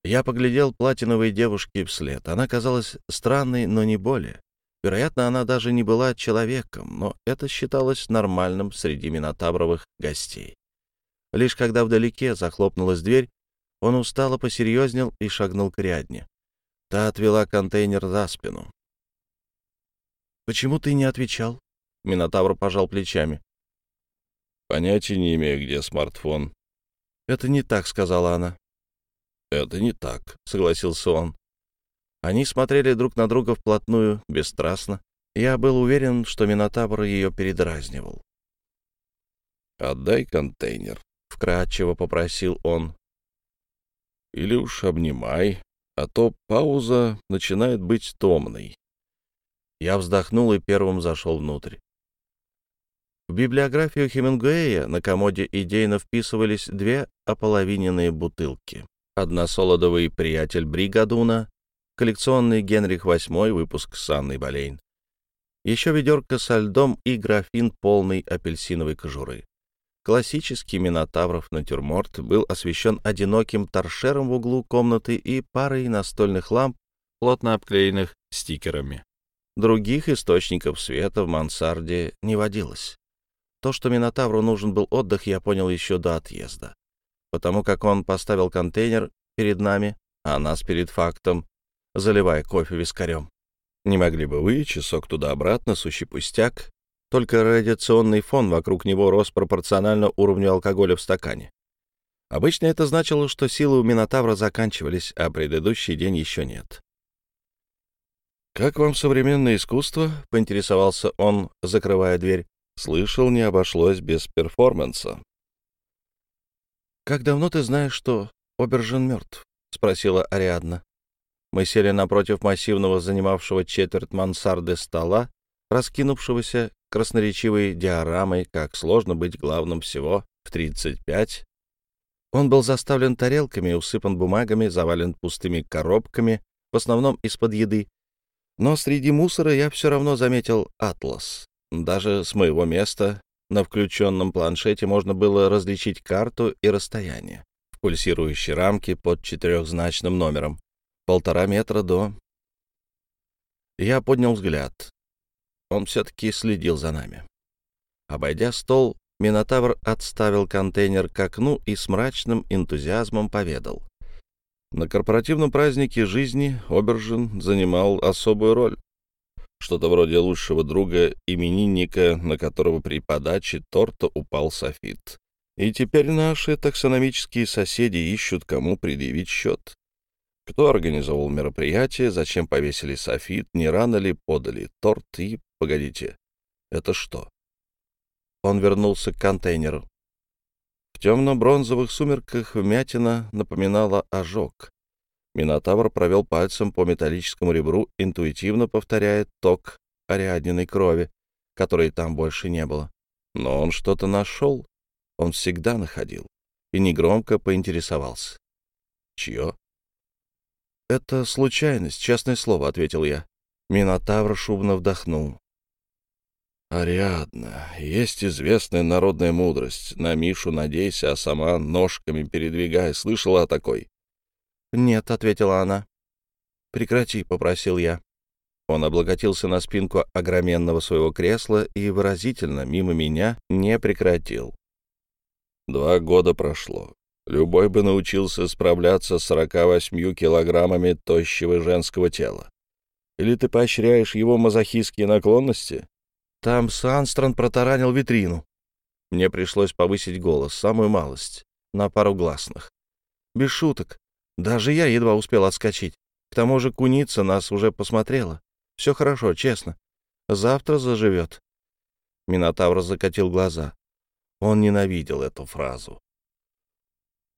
Я поглядел платиновой девушке вслед. Она казалась странной, но не более. Вероятно, она даже не была человеком, но это считалось нормальным среди минотавровых гостей. Лишь когда вдалеке захлопнулась дверь, он устало посерьезнел и шагнул к рядне. Та отвела контейнер за спину. «Почему ты не отвечал?» Минотавр пожал плечами. «Понятия не имею, где смартфон». «Это не так», — сказала она. «Это не так», — согласился он. Они смотрели друг на друга вплотную, бесстрастно. Я был уверен, что Минотавр ее передразнивал. «Отдай контейнер», — вкратчиво попросил он. «Или уж обнимай, а то пауза начинает быть томной». Я вздохнул и первым зашел внутрь. В библиографию Хемингуэя на комоде идейно вписывались две ополовиненные бутылки. Одна солодовый приятель Бригадуна, коллекционный Генрих VIII, выпуск с Анной Болейн. Еще ведерко со льдом и графин полный апельсиновой кожуры. Классический Минотавров натюрморт был освещен одиноким торшером в углу комнаты и парой настольных ламп, плотно обклеенных стикерами. Других источников света в мансарде не водилось. То, что Минотавру нужен был отдых, я понял еще до отъезда потому как он поставил контейнер перед нами, а нас перед фактом, заливая кофе вискарем. «Не могли бы вы часок туда-обратно, сущий пустяк?» Только радиационный фон вокруг него рос пропорционально уровню алкоголя в стакане. Обычно это значило, что силы у Минотавра заканчивались, а предыдущий день еще нет. «Как вам современное искусство?» — поинтересовался он, закрывая дверь. «Слышал, не обошлось без перформанса». «Как давно ты знаешь, что Обержин мертв?» — спросила Ариадна. Мы сели напротив массивного, занимавшего четверть мансарды стола, раскинувшегося красноречивой диорамой, как сложно быть главным всего в 35. Он был заставлен тарелками, усыпан бумагами, завален пустыми коробками, в основном из-под еды. Но среди мусора я все равно заметил атлас. Даже с моего места на включенном планшете можно было различить карту и расстояние в пульсирующей рамке под четырехзначным номером. Полтора метра до... Я поднял взгляд. Он все-таки следил за нами. Обойдя стол, Минотавр отставил контейнер к окну и с мрачным энтузиазмом поведал. На корпоративном празднике жизни Обержин занимал особую роль. Что-то вроде лучшего друга именинника, на которого при подаче торта упал софит. И теперь наши таксономические соседи ищут, кому предъявить счет. Кто организовал мероприятие, зачем повесили софит, не рано ли подали торт и Погодите, это что? Он вернулся к контейнеру. В темно-бронзовых сумерках вмятина напоминала ожог. Минотавр провел пальцем по металлическому ребру, интуитивно повторяя ток ариадниной крови, которой там больше не было. Но он что-то нашел. Он всегда находил. И негромко поинтересовался. Чье? «Это случайность, честное слово», — ответил я. Минотавр шумно вдохнул. «Ариадна, есть известная народная мудрость. На Мишу надейся, а сама ножками передвигай. Слышала о такой?» «Нет», — ответила она. «Прекрати», — попросил я. Он облокотился на спинку огроменного своего кресла и выразительно, мимо меня, не прекратил. Два года прошло. Любой бы научился справляться с 48 килограммами тощего женского тела. Или ты поощряешь его мазохистские наклонности? Там Санстрон протаранил витрину. Мне пришлось повысить голос, самую малость, на пару гласных. Без шуток. Даже я едва успел отскочить. К тому же куница нас уже посмотрела. Все хорошо, честно. Завтра заживет. Минотавр закатил глаза. Он ненавидел эту фразу.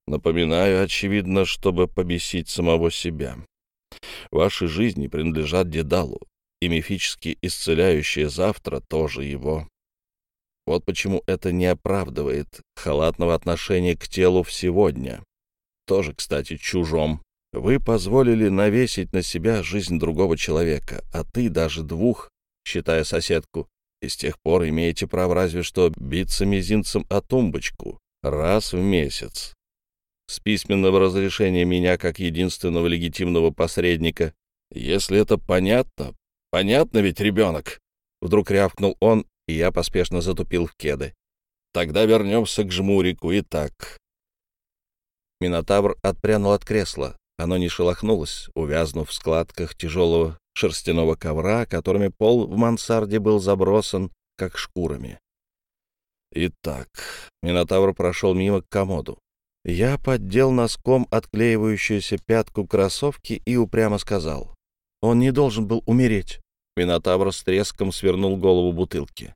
Напоминаю, очевидно, чтобы побесить самого себя. Ваши жизни принадлежат Дедалу и мифически исцеляющее завтра тоже его. Вот почему это не оправдывает халатного отношения к телу в сегодня. Тоже, кстати, чужом. Вы позволили навесить на себя жизнь другого человека, а ты даже двух, считая соседку, и с тех пор имеете право разве что биться мизинцем о тумбочку раз в месяц. С письменного разрешения меня как единственного легитимного посредника. Если это понятно, Понятно ведь, ребенок?» Вдруг рявкнул он, и я поспешно затупил в кеды. «Тогда вернемся к жмурику. Итак...» Минотавр отпрянул от кресла. Оно не шелохнулось, увязнув в складках тяжелого шерстяного ковра, которыми пол в мансарде был забросан, как шкурами. Итак, Минотавр прошел мимо к комоду. Я поддел носком отклеивающуюся пятку кроссовки и упрямо сказал. Он не должен был умереть. Минотавр с треском свернул голову бутылки.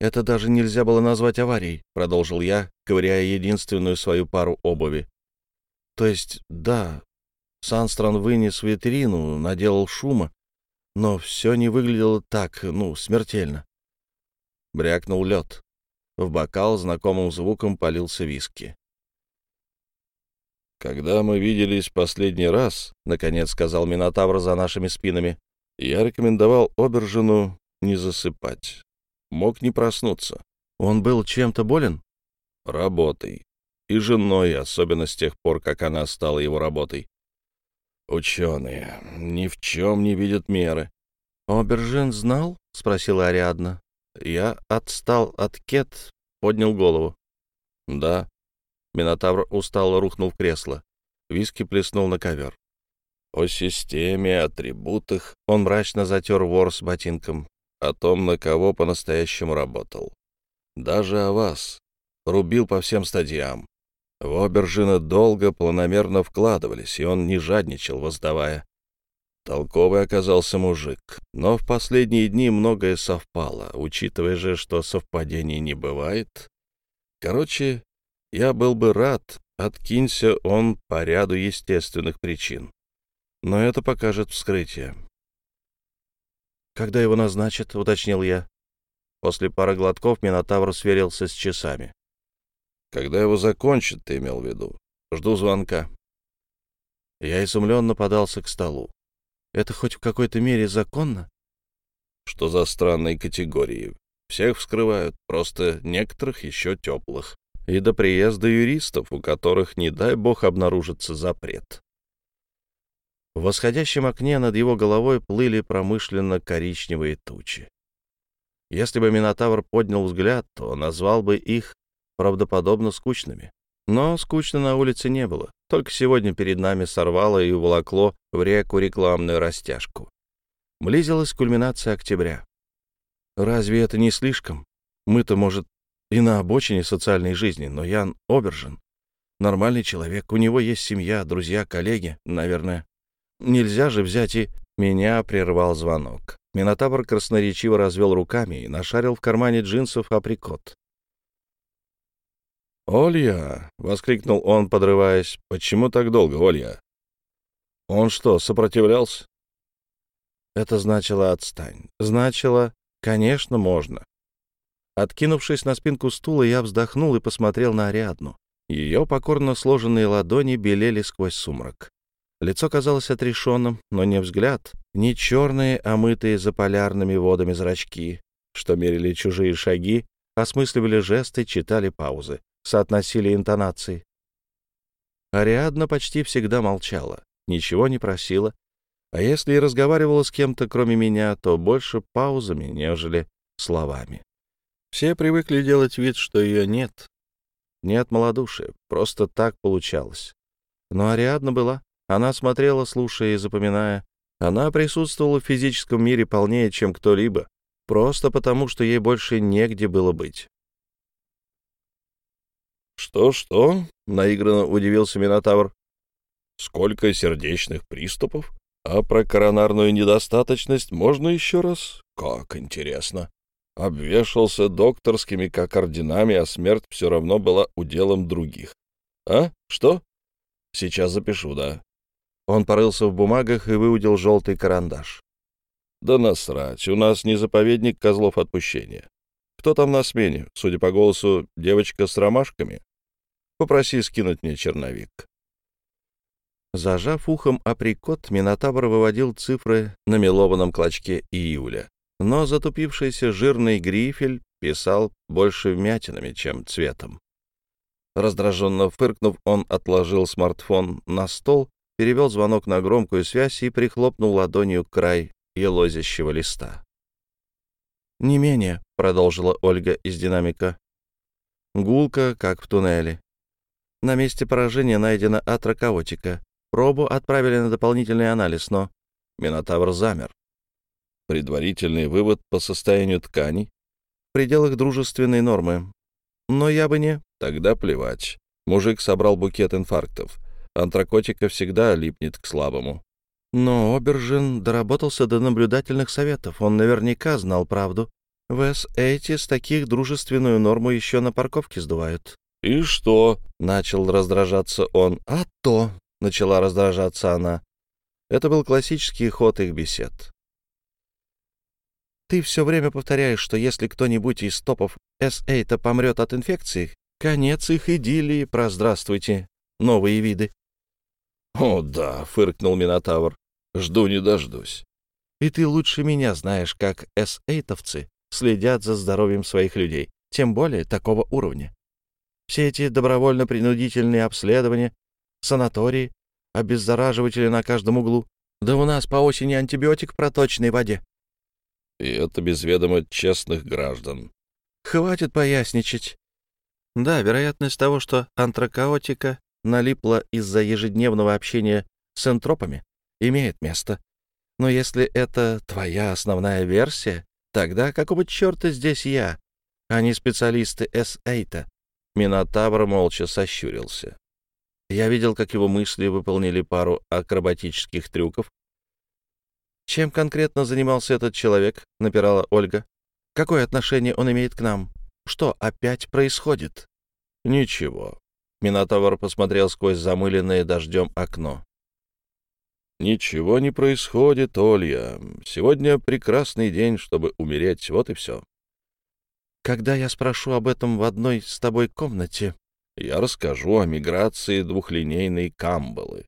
«Это даже нельзя было назвать аварией», — продолжил я, ковыряя единственную свою пару обуви. «То есть, да, Санстрон вынес витрину, наделал шума, но все не выглядело так, ну, смертельно». Брякнул лед. В бокал знакомым звуком полился виски. «Когда мы виделись последний раз, — наконец сказал Минотавр за нашими спинами, — я рекомендовал Обержину не засыпать. Мог не проснуться. Он был чем-то болен? Работой. И женой, особенно с тех пор, как она стала его работой. Ученые ни в чем не видят меры. «Обержин знал?» — спросила Ариадна. Я отстал от Кет, поднял голову. «Да, Минотавр устало рухнул в кресло. Виски плеснул на ковер. о системе, атрибутах. Он мрачно затер ворс ботинком. О том, на кого по-настоящему работал. Даже о вас. Рубил по всем стадиям. В Обержина долго, планомерно вкладывались, и он не жадничал, воздавая. Толковый оказался мужик, но в последние дни многое совпало, учитывая же, что совпадений не бывает. Короче, я был бы рад, откинься он по ряду естественных причин. Но это покажет вскрытие. «Когда его назначат?» — уточнил я. После пары глотков Минотавр сверился с часами. «Когда его закончат, ты имел в виду? Жду звонка». Я изумленно подался к столу. «Это хоть в какой-то мере законно?» «Что за странные категории? Всех вскрывают, просто некоторых еще теплых. И до приезда юристов, у которых, не дай бог, обнаружится запрет. В восходящем окне над его головой плыли промышленно-коричневые тучи. Если бы Минотавр поднял взгляд, то назвал бы их правдоподобно скучными. Но скучно на улице не было. Только сегодня перед нами сорвало и уволокло в реку рекламную растяжку. Близилась кульминация октября. Разве это не слишком? Мы-то, может, и на обочине социальной жизни, но Ян Обержин — нормальный человек, у него есть семья, друзья, коллеги, наверное. Нельзя же взять и... Меня прервал звонок. Минотавр красноречиво развел руками и нашарил в кармане джинсов априкот. «Олья!» — воскликнул он, подрываясь. «Почему так долго, Олья?» «Он что, сопротивлялся?» Это значило «отстань». Значило «конечно, можно». Откинувшись на спинку стула, я вздохнул и посмотрел на Ариадну. Ее покорно сложенные ладони белели сквозь сумрак. Лицо казалось отрешенным, но не взгляд, не черные, омытые заполярными водами зрачки, что мерили чужие шаги, осмысливали жесты, читали паузы, соотносили интонации. Ариадна почти всегда молчала, ничего не просила, а если и разговаривала с кем-то, кроме меня, то больше паузами, нежели словами. Все привыкли делать вид, что ее нет. Нет малодушия, просто так получалось. Но Ариадна была. Она смотрела, слушая и запоминая. Она присутствовала в физическом мире полнее, чем кто-либо, просто потому, что ей больше негде было быть. «Что-что?» — наигранно удивился Минотавр. «Сколько сердечных приступов? А про коронарную недостаточность можно еще раз? Как интересно!» Обвешался докторскими как орденами, а смерть все равно была уделом других. «А? Что?» «Сейчас запишу, да. Он порылся в бумагах и выудил желтый карандаш. «Да насрать, у нас не заповедник козлов отпущения. Кто там на смене? Судя по голосу, девочка с ромашками? Попроси скинуть мне черновик». Зажав ухом априкот, Минотавр выводил цифры на мелованном клочке июля. Но затупившийся жирный грифель писал больше вмятинами, чем цветом. Раздраженно фыркнув, он отложил смартфон на стол перевел звонок на громкую связь и прихлопнул ладонью край елозящего листа. «Не менее», — продолжила Ольга из динамика. «Гулка, как в туннеле. На месте поражения найдена атрокаотика. Пробу отправили на дополнительный анализ, но Минотавр замер. Предварительный вывод по состоянию тканей в пределах дружественной нормы. Но я бы не... Тогда плевать. Мужик собрал букет инфарктов. Антракотика всегда липнет к слабому. Но Обержин доработался до наблюдательных советов. Он наверняка знал правду. В С-8 с таких дружественную норму еще на парковке сдувают. «И что?» — начал раздражаться он. «А то!» — начала раздражаться она. Это был классический ход их бесед. «Ты все время повторяешь, что если кто-нибудь из топов С-8 помрет от инфекции, конец их идиллии, проздравствуйте, новые виды. «О, да», — фыркнул Минотавр, — «жду не дождусь». «И ты лучше меня знаешь, как эс-эйтовцы следят за здоровьем своих людей, тем более такого уровня. Все эти добровольно-принудительные обследования, санатории, обеззараживатели на каждом углу. Да у нас по осени антибиотик в проточной воде». «И это без ведома честных граждан». «Хватит поясничать. Да, вероятность того, что антракаотика налипла из-за ежедневного общения с энтропами имеет место. Но если это твоя основная версия, тогда какого черта здесь я, а не специалисты С-8?» Минотавр молча сощурился. Я видел, как его мысли выполнили пару акробатических трюков. «Чем конкретно занимался этот человек?» — напирала Ольга. «Какое отношение он имеет к нам? Что опять происходит?» «Ничего». Минотавр посмотрел сквозь замыленное дождем окно. «Ничего не происходит, Олья. Сегодня прекрасный день, чтобы умереть. Вот и все». «Когда я спрошу об этом в одной с тобой комнате?» «Я расскажу о миграции двухлинейной Камбалы.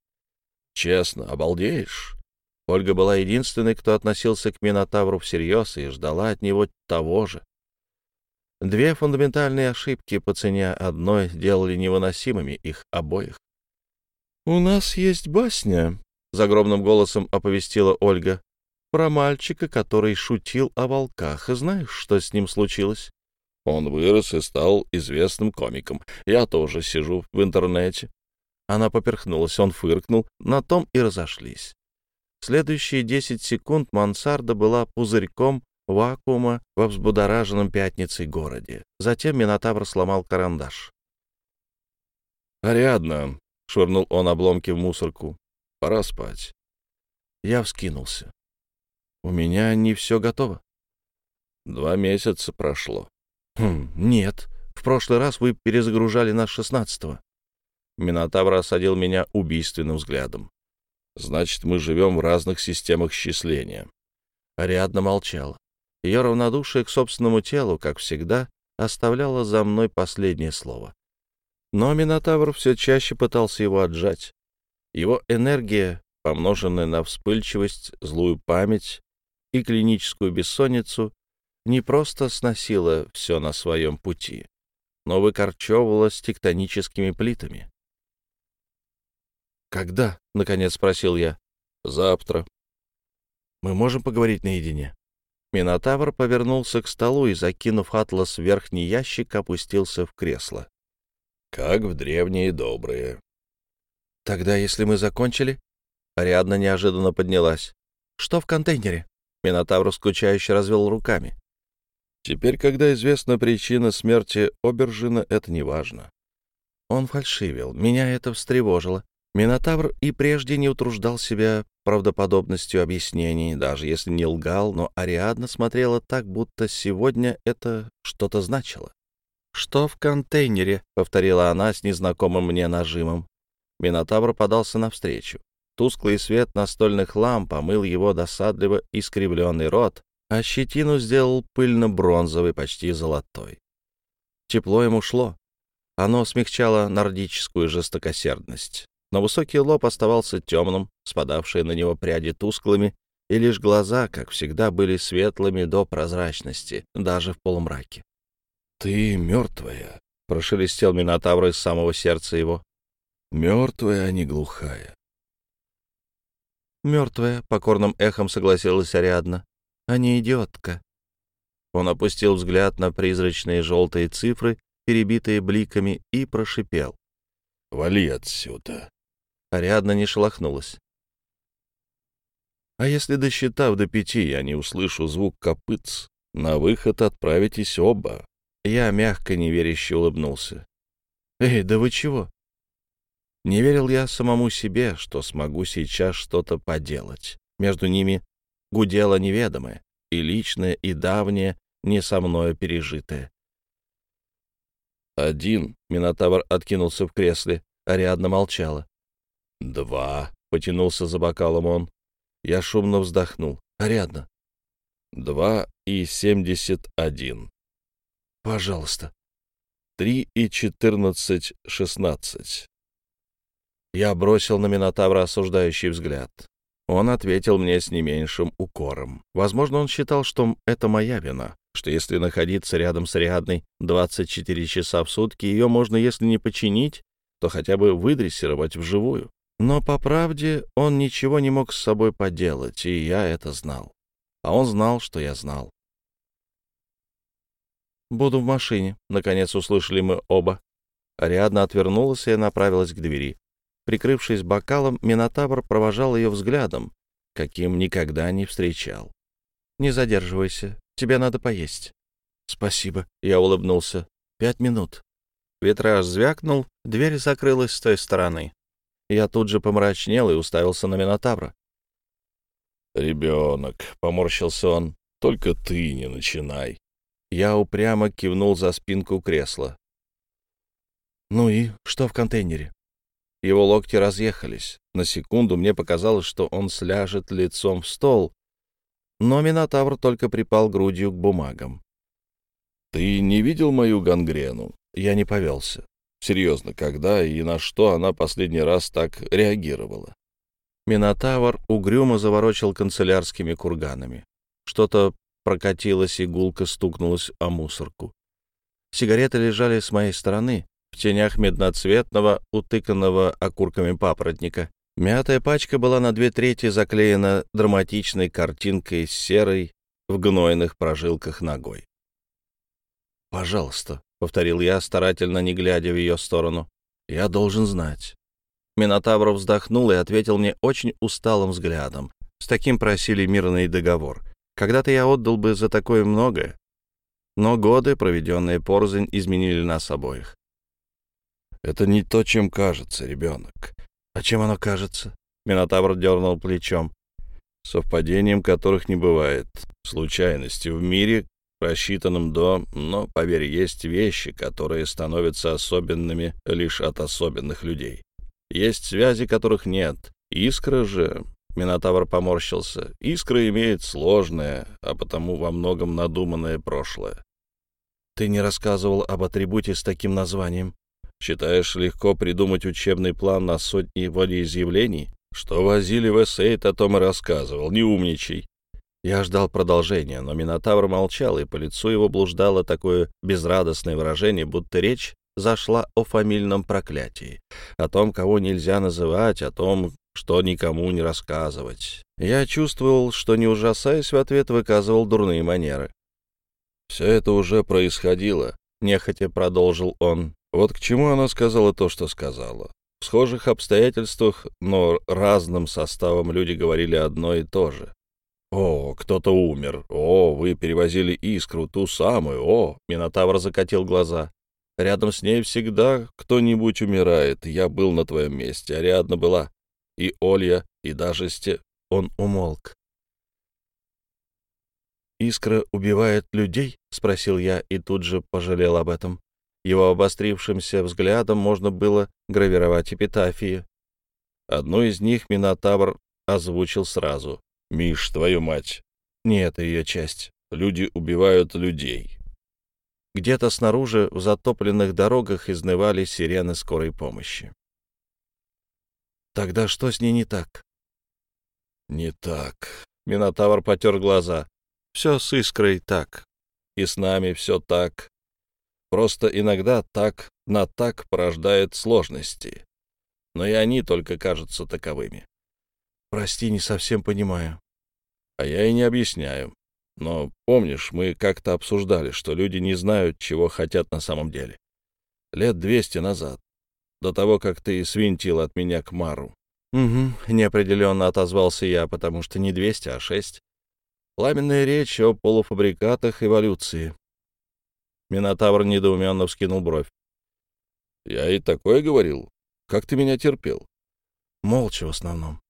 Честно, обалдеешь?» Ольга была единственной, кто относился к Минотавру всерьез и ждала от него того же. Две фундаментальные ошибки по цене одной делали невыносимыми их обоих. «У нас есть басня», — загробным голосом оповестила Ольга, — «про мальчика, который шутил о волках. Знаешь, что с ним случилось?» Он вырос и стал известным комиком. Я тоже сижу в интернете. Она поперхнулась, он фыркнул, на том и разошлись. Следующие десять секунд мансарда была пузырьком вакуума во взбудораженном пятницей городе. Затем Минотавр сломал карандаш. «Ариадна», — швырнул он обломки в мусорку, — «пора спать». Я вскинулся. «У меня не все готово». Два месяца прошло. «Хм, нет. В прошлый раз вы перезагружали нас шестнадцатого». Минотавр осадил меня убийственным взглядом. «Значит, мы живем в разных системах счисления». Ариадна молчала. Ее равнодушие к собственному телу, как всегда, оставляло за мной последнее слово. Но Минотавр все чаще пытался его отжать. Его энергия, помноженная на вспыльчивость, злую память и клиническую бессонницу, не просто сносила все на своем пути, но выкорчевывала с тектоническими плитами. «Когда?» — наконец спросил я. «Завтра». «Мы можем поговорить наедине?» Минотавр повернулся к столу и, закинув атлас в верхний ящик, опустился в кресло. «Как в древние добрые». «Тогда, если мы закончили...» Ариадна неожиданно поднялась. «Что в контейнере?» Минотавр скучающе развел руками. «Теперь, когда известна причина смерти Обержина, это не важно». Он фальшивил. Меня это встревожило. Минотавр и прежде не утруждал себя правдоподобностью объяснений, даже если не лгал, но Ариадна смотрела так, будто сегодня это что-то значило. «Что в контейнере?» — повторила она с незнакомым мне нажимом. Минотавр подался навстречу. Тусклый свет настольных ламп омыл его досадливо искривленный рот, а щетину сделал пыльно-бронзовый, почти золотой. Тепло ему шло. Оно смягчало нордическую жестокосердность но высокий лоб оставался темным, спадавшие на него пряди тусклыми, и лишь глаза, как всегда, были светлыми до прозрачности, даже в полумраке. — Ты мертвая, — прошелестел Минотавр из самого сердца его. — Мертвая, а не глухая. — Мертвая, — покорным эхом согласилась Ариадна, — а не идиотка. Он опустил взгляд на призрачные желтые цифры, перебитые бликами, и прошипел. — Вали отсюда. Ариадна не шелохнулась. «А если, досчитав до пяти, я не услышу звук копытц, на выход отправитесь оба». Я мягко неверяще улыбнулся. «Эй, да вы чего?» Не верил я самому себе, что смогу сейчас что-то поделать. Между ними гудело неведомое, и личное, и давнее, не со мною пережитое. «Один», — Минотавр откинулся в кресле, Ариадна молчала. «Два», — потянулся за бокалом он. Я шумно вздохнул. «Ариадна». «Два и семьдесят один». «Пожалуйста». «Три и четырнадцать шестнадцать». Я бросил на Минотавра осуждающий взгляд. Он ответил мне с не меньшим укором. Возможно, он считал, что это моя вина, что если находиться рядом с Ариадной 24 часа в сутки, ее можно, если не починить, то хотя бы выдрессировать вживую. Но, по правде, он ничего не мог с собой поделать, и я это знал. А он знал, что я знал. «Буду в машине», — наконец услышали мы оба. Ариадна отвернулась и направилась к двери. Прикрывшись бокалом, Минотавр провожал ее взглядом, каким никогда не встречал. «Не задерживайся, тебе надо поесть». «Спасибо», — я улыбнулся. «Пять минут». Витраж звякнул, дверь закрылась с той стороны. Я тут же помрачнел и уставился на Минотавра. «Ребенок», — поморщился он, — «только ты не начинай». Я упрямо кивнул за спинку кресла. «Ну и что в контейнере?» Его локти разъехались. На секунду мне показалось, что он сляжет лицом в стол, но Минотавр только припал грудью к бумагам. «Ты не видел мою гангрену?» Я не повелся. Серьезно, когда и на что она последний раз так реагировала? Минотавр угрюмо заворочил канцелярскими курганами. Что-то прокатилось, и гулко стукнулось о мусорку. Сигареты лежали с моей стороны, в тенях медноцветного, утыканного окурками папоротника. Мятая пачка была на две трети заклеена драматичной картинкой с серой в гнойных прожилках ногой. «Пожалуйста», — повторил я, старательно не глядя в ее сторону, — «я должен знать». Минотавр вздохнул и ответил мне очень усталым взглядом. С таким просили мирный договор. Когда-то я отдал бы за такое многое. Но годы, проведенные порознь, изменили нас обоих. «Это не то, чем кажется, ребенок». «А чем оно кажется?» Минотавр дернул плечом. «Совпадением которых не бывает. Случайности в мире, рассчитанном до... Но, поверь, есть вещи, которые становятся особенными лишь от особенных людей. Есть связи, которых нет. Искра же...» Минотавр поморщился. «Искра имеет сложное, а потому во многом надуманное прошлое». «Ты не рассказывал об атрибуте с таким названием?» Считаешь, легко придумать учебный план на сотни волеизъявлений? Что возили в Эссейт, о том и рассказывал. Не умничай. Я ждал продолжения, но Минотавр молчал, и по лицу его блуждало такое безрадостное выражение, будто речь зашла о фамильном проклятии, о том, кого нельзя называть, о том, что никому не рассказывать. Я чувствовал, что, не ужасаясь в ответ, выказывал дурные манеры. «Все это уже происходило», — нехотя продолжил он. Вот к чему она сказала то, что сказала. В схожих обстоятельствах, но разным составом люди говорили одно и то же. «О, кто-то умер! О, вы перевозили искру, ту самую! О!» Минотавр закатил глаза. «Рядом с ней всегда кто-нибудь умирает. Я был на твоем месте, Ариадна была. И Олья, и даже Сте...» Он умолк. «Искра убивает людей?» — спросил я и тут же пожалел об этом. Его обострившимся взглядом можно было гравировать эпитафии. Одну из них Минотавр озвучил сразу. «Миш, твою мать!» Не это ее часть. Люди убивают людей. Где-то снаружи в затопленных дорогах изнывали сирены скорой помощи. Тогда что с ней не так? Не так. Минотавр потер глаза. Все с искрой так. И с нами все так. Просто иногда так на так порождает сложности. Но и они только кажутся таковыми. Прости, не совсем понимаю. А я и не объясняю. Но помнишь, мы как-то обсуждали, что люди не знают, чего хотят на самом деле. Лет двести назад, до того, как ты свинтил от меня к Мару. Угу, неопределенно отозвался я, потому что не двести, а шесть. Пламенная речь о полуфабрикатах эволюции. Минотавр недоуменно вскинул бровь. «Я и такое говорил. Как ты меня терпел?» «Молча в основном».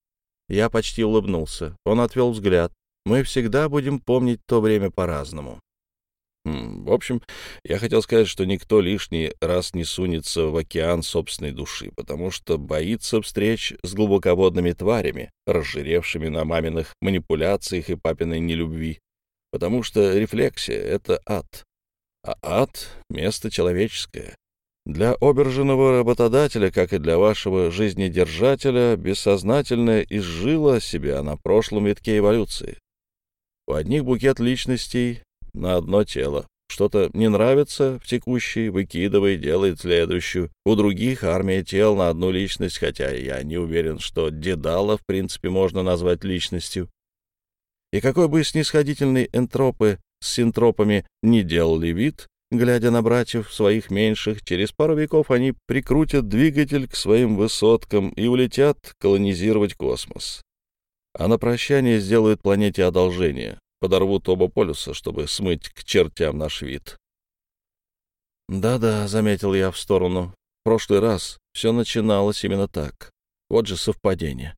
Я почти улыбнулся. Он отвел взгляд. «Мы всегда будем помнить то время по-разному». В общем, я хотел сказать, что никто лишний раз не сунется в океан собственной души, потому что боится встреч с глубоководными тварями, разжиревшими на маминых манипуляциях и папиной нелюбви, потому что рефлексия — это ад, а ад — место человеческое. Для оберженного работодателя, как и для вашего жизнедержателя, бессознательное изжило себя на прошлом витке эволюции. У одних букет личностей на одно тело. Что-то не нравится в текущей, выкидывай, делай следующую. У других армия тел на одну личность, хотя я не уверен, что Дедала в принципе можно назвать личностью. И какой бы снисходительный энтропы с синтропами не делали вид, глядя на братьев своих меньших, через пару веков они прикрутят двигатель к своим высоткам и улетят колонизировать космос. А на прощание сделают планете одолжение, подорвут оба полюса, чтобы смыть к чертям наш вид. «Да-да», — заметил я в сторону, — «в прошлый раз все начиналось именно так. Вот же совпадение».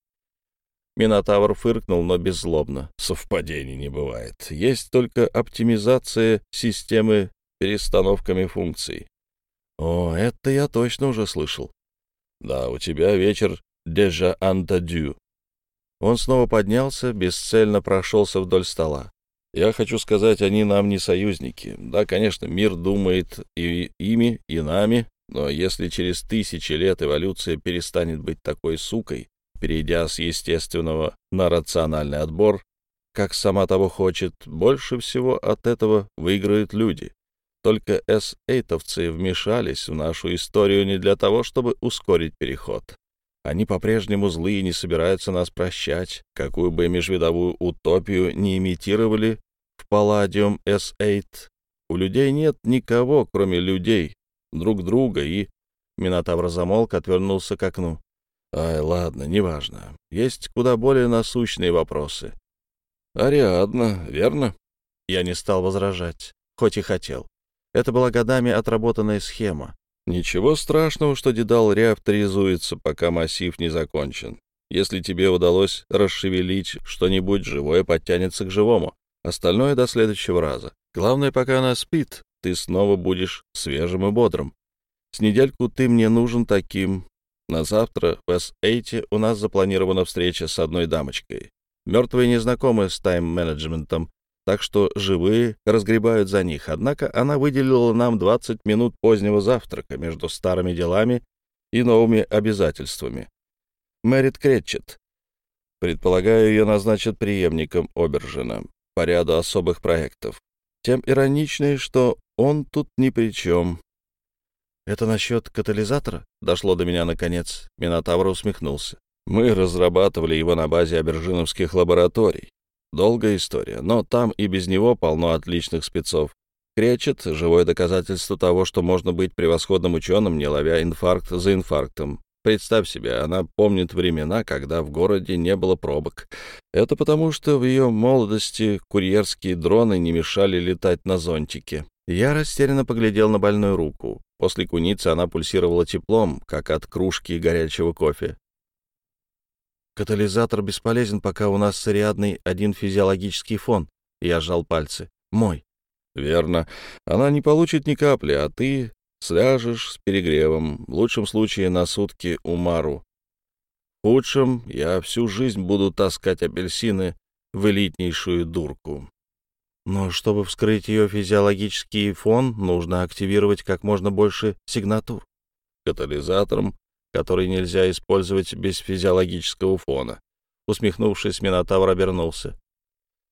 Минотавр фыркнул, но беззлобно. Совпадений не бывает. Есть только оптимизация системы перестановками функций. О, это я точно уже слышал. Да, у тебя вечер déjà entendu. Он снова поднялся, бесцельно прошелся вдоль стола. Я хочу сказать, они нам не союзники. Да, конечно, мир думает и ими, и нами, но если через тысячи лет эволюция перестанет быть такой сукой, перейдя с естественного на рациональный отбор, как сама того хочет, больше всего от этого выиграют люди. Только эс-эйтовцы вмешались в нашу историю не для того, чтобы ускорить переход. Они по-прежнему злые и не собираются нас прощать, какую бы межвидовую утопию не имитировали в Палладиум S8. У людей нет никого, кроме людей, друг друга, и... Минотавр замолк, отвернулся к окну. Ай, ладно, неважно. Есть куда более насущные вопросы. Ариадна, верно? Я не стал возражать, хоть и хотел. Это была годами отработанная схема. Ничего страшного, что Дедал реавторизуется, пока массив не закончен. Если тебе удалось расшевелить что-нибудь, живое подтянется к живому. Остальное до следующего раза. Главное, пока она спит, ты снова будешь свежим и бодрым. С недельку ты мне нужен таким, на завтра в С-8 у нас запланирована встреча с одной дамочкой. Мертвые не знакомы с тайм-менеджментом, так что живые разгребают за них. Однако она выделила нам 20 минут позднего завтрака между старыми делами и новыми обязательствами. Мэрит Кретчет. Предполагаю, ее назначат преемником Обержина по ряду особых проектов. Тем ироничнее, что он тут ни при чем. «Это насчет катализатора?» — дошло до меня наконец. Минотавр усмехнулся. «Мы разрабатывали его на базе абержиновских лабораторий. Долгая история, но там и без него полно отличных спецов. Кречет — живое доказательство того, что можно быть превосходным ученым, не ловя инфаркт за инфарктом. Представь себе, она помнит времена, когда в городе не было пробок. Это потому, что в ее молодости курьерские дроны не мешали летать на зонтике. Я растерянно поглядел на больную руку. После куницы она пульсировала теплом, как от кружки горячего кофе. Катализатор бесполезен, пока у нас с один физиологический фон. Я сжал пальцы. Мой. Верно. Она не получит ни капли, а ты сляжешь с перегревом, в лучшем случае на сутки умару. В худшем я всю жизнь буду таскать апельсины в элитнейшую дурку. Но чтобы вскрыть ее физиологический фон, нужно активировать как можно больше сигнатур. Катализатором, который нельзя использовать без физиологического фона. Усмехнувшись, Минотавр обернулся.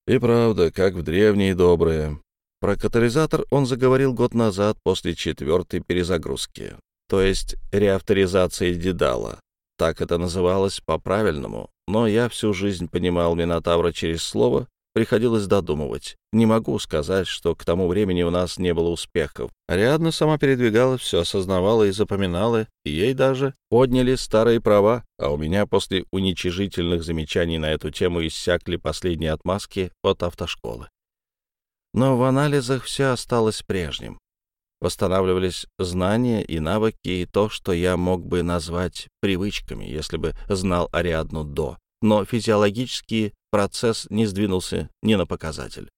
И правда, как в древние добрые. Про катализатор он заговорил год назад после четвертой перезагрузки, то есть реавторизации Дедала. Так это называлось по-правильному, но я всю жизнь понимал Минотавра через слово приходилось додумывать. Не могу сказать, что к тому времени у нас не было успехов. Ариадна сама передвигалась, все осознавала и запоминала, и ей даже подняли старые права, а у меня после уничижительных замечаний на эту тему иссякли последние отмазки от автошколы. Но в анализах все осталось прежним. Восстанавливались знания и навыки, и то, что я мог бы назвать привычками, если бы знал Ариадну до. Но физиологические процесс не сдвинулся ни на показатель.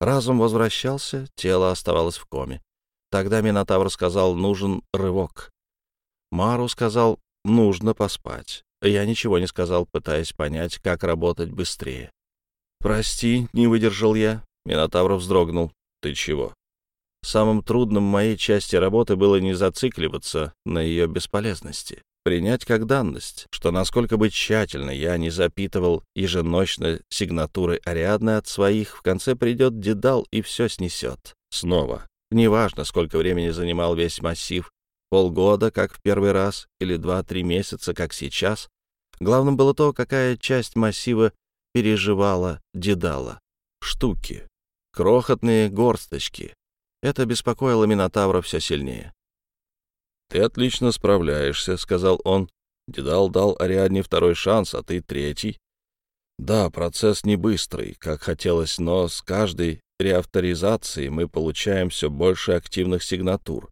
Разум возвращался, тело оставалось в коме. Тогда Минотавр сказал, нужен рывок. Мару сказал, нужно поспать. Я ничего не сказал, пытаясь понять, как работать быстрее. «Прости», — не выдержал я. Минотавр вздрогнул. «Ты чего?» Самым трудным в моей части работы было не зацикливаться на ее бесполезности принять как данность, что насколько бы тщательно я не запитывал еженочно сигнатуры Ариадны от своих, в конце придет Дедал и все снесет. Снова. Неважно, сколько времени занимал весь массив, полгода, как в первый раз, или два-три месяца, как сейчас. Главным было то, какая часть массива переживала Дедала. Штуки. Крохотные горсточки. Это беспокоило Минотавра все сильнее. «Ты отлично справляешься», — сказал он. Дедал дал Ариадне второй шанс, а ты третий. Да, процесс не быстрый, как хотелось, но с каждой реавторизацией мы получаем все больше активных сигнатур.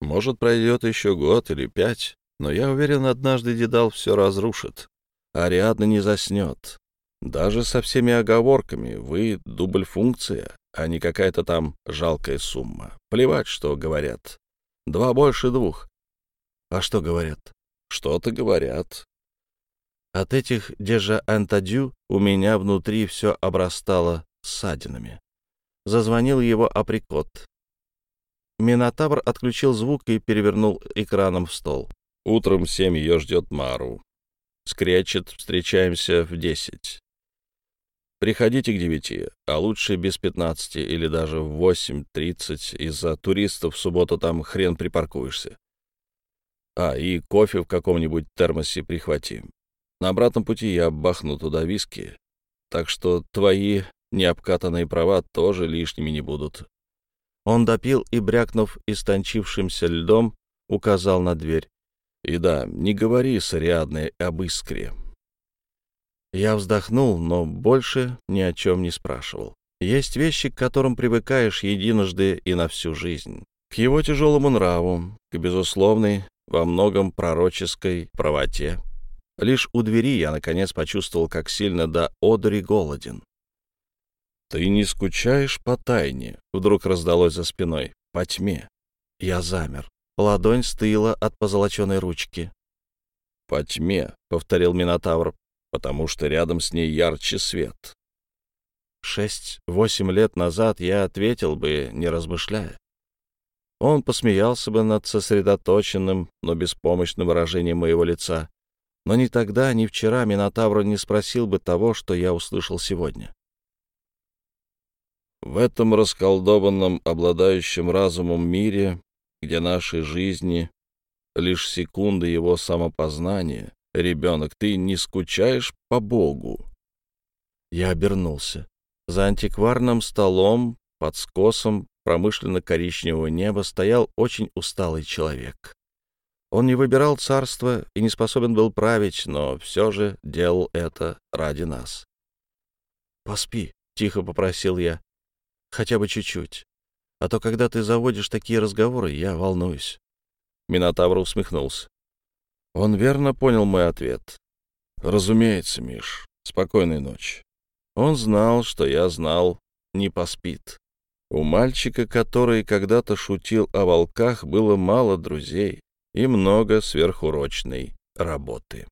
Может, пройдет еще год или пять, но я уверен, однажды Дедал все разрушит. Ариадна не заснет. Даже со всеми оговорками вы дубль-функция, а не какая-то там жалкая сумма. Плевать, что говорят. Два больше двух. А что говорят? Что-то говорят. От этих дежа антадю у меня внутри все обрастало ссадинами. Зазвонил его априкот. Минотавр отключил звук и перевернул экраном в стол. Утром в семь ее ждет Мару. Скрячет, встречаемся в десять. Приходите к девяти, а лучше без пятнадцати или даже в восемь тридцать. Из-за туристов в субботу там хрен припаркуешься. А, и кофе в каком-нибудь термосе прихвати. На обратном пути я бахну туда виски, так что твои необкатанные права тоже лишними не будут. Он допил и, брякнув истончившимся льдом, указал на дверь. И да, не говори с об искре. Я вздохнул, но больше ни о чем не спрашивал. Есть вещи, к которым привыкаешь единожды и на всю жизнь. К его тяжелому нраву, к безусловной, во многом пророческой правоте. Лишь у двери я, наконец, почувствовал, как сильно до одури голоден. «Ты не скучаешь по тайне?» — вдруг раздалось за спиной. «По тьме». Я замер. Ладонь стыла от позолоченной ручки. «По тьме», — повторил Минотавр, потому что рядом с ней ярче свет. Шесть-восемь лет назад я ответил бы, не размышляя. Он посмеялся бы над сосредоточенным, но беспомощным выражением моего лица. Но ни тогда, ни вчера Минотавр не спросил бы того, что я услышал сегодня. В этом расколдованном, обладающем разумом мире где наши жизни — лишь секунды его самопознания. Ребенок, ты не скучаешь по Богу?» Я обернулся. За антикварным столом под скосом промышленно-коричневого неба стоял очень усталый человек. Он не выбирал царство и не способен был править, но все же делал это ради нас. «Поспи», — тихо попросил я, — «хотя бы чуть-чуть. А то, когда ты заводишь такие разговоры, я волнуюсь. Минотавр усмехнулся. Он верно понял мой ответ. Разумеется, Миш. Спокойной ночи. Он знал, что я знал, не поспит. У мальчика, который когда-то шутил о волках, было мало друзей и много сверхурочной работы.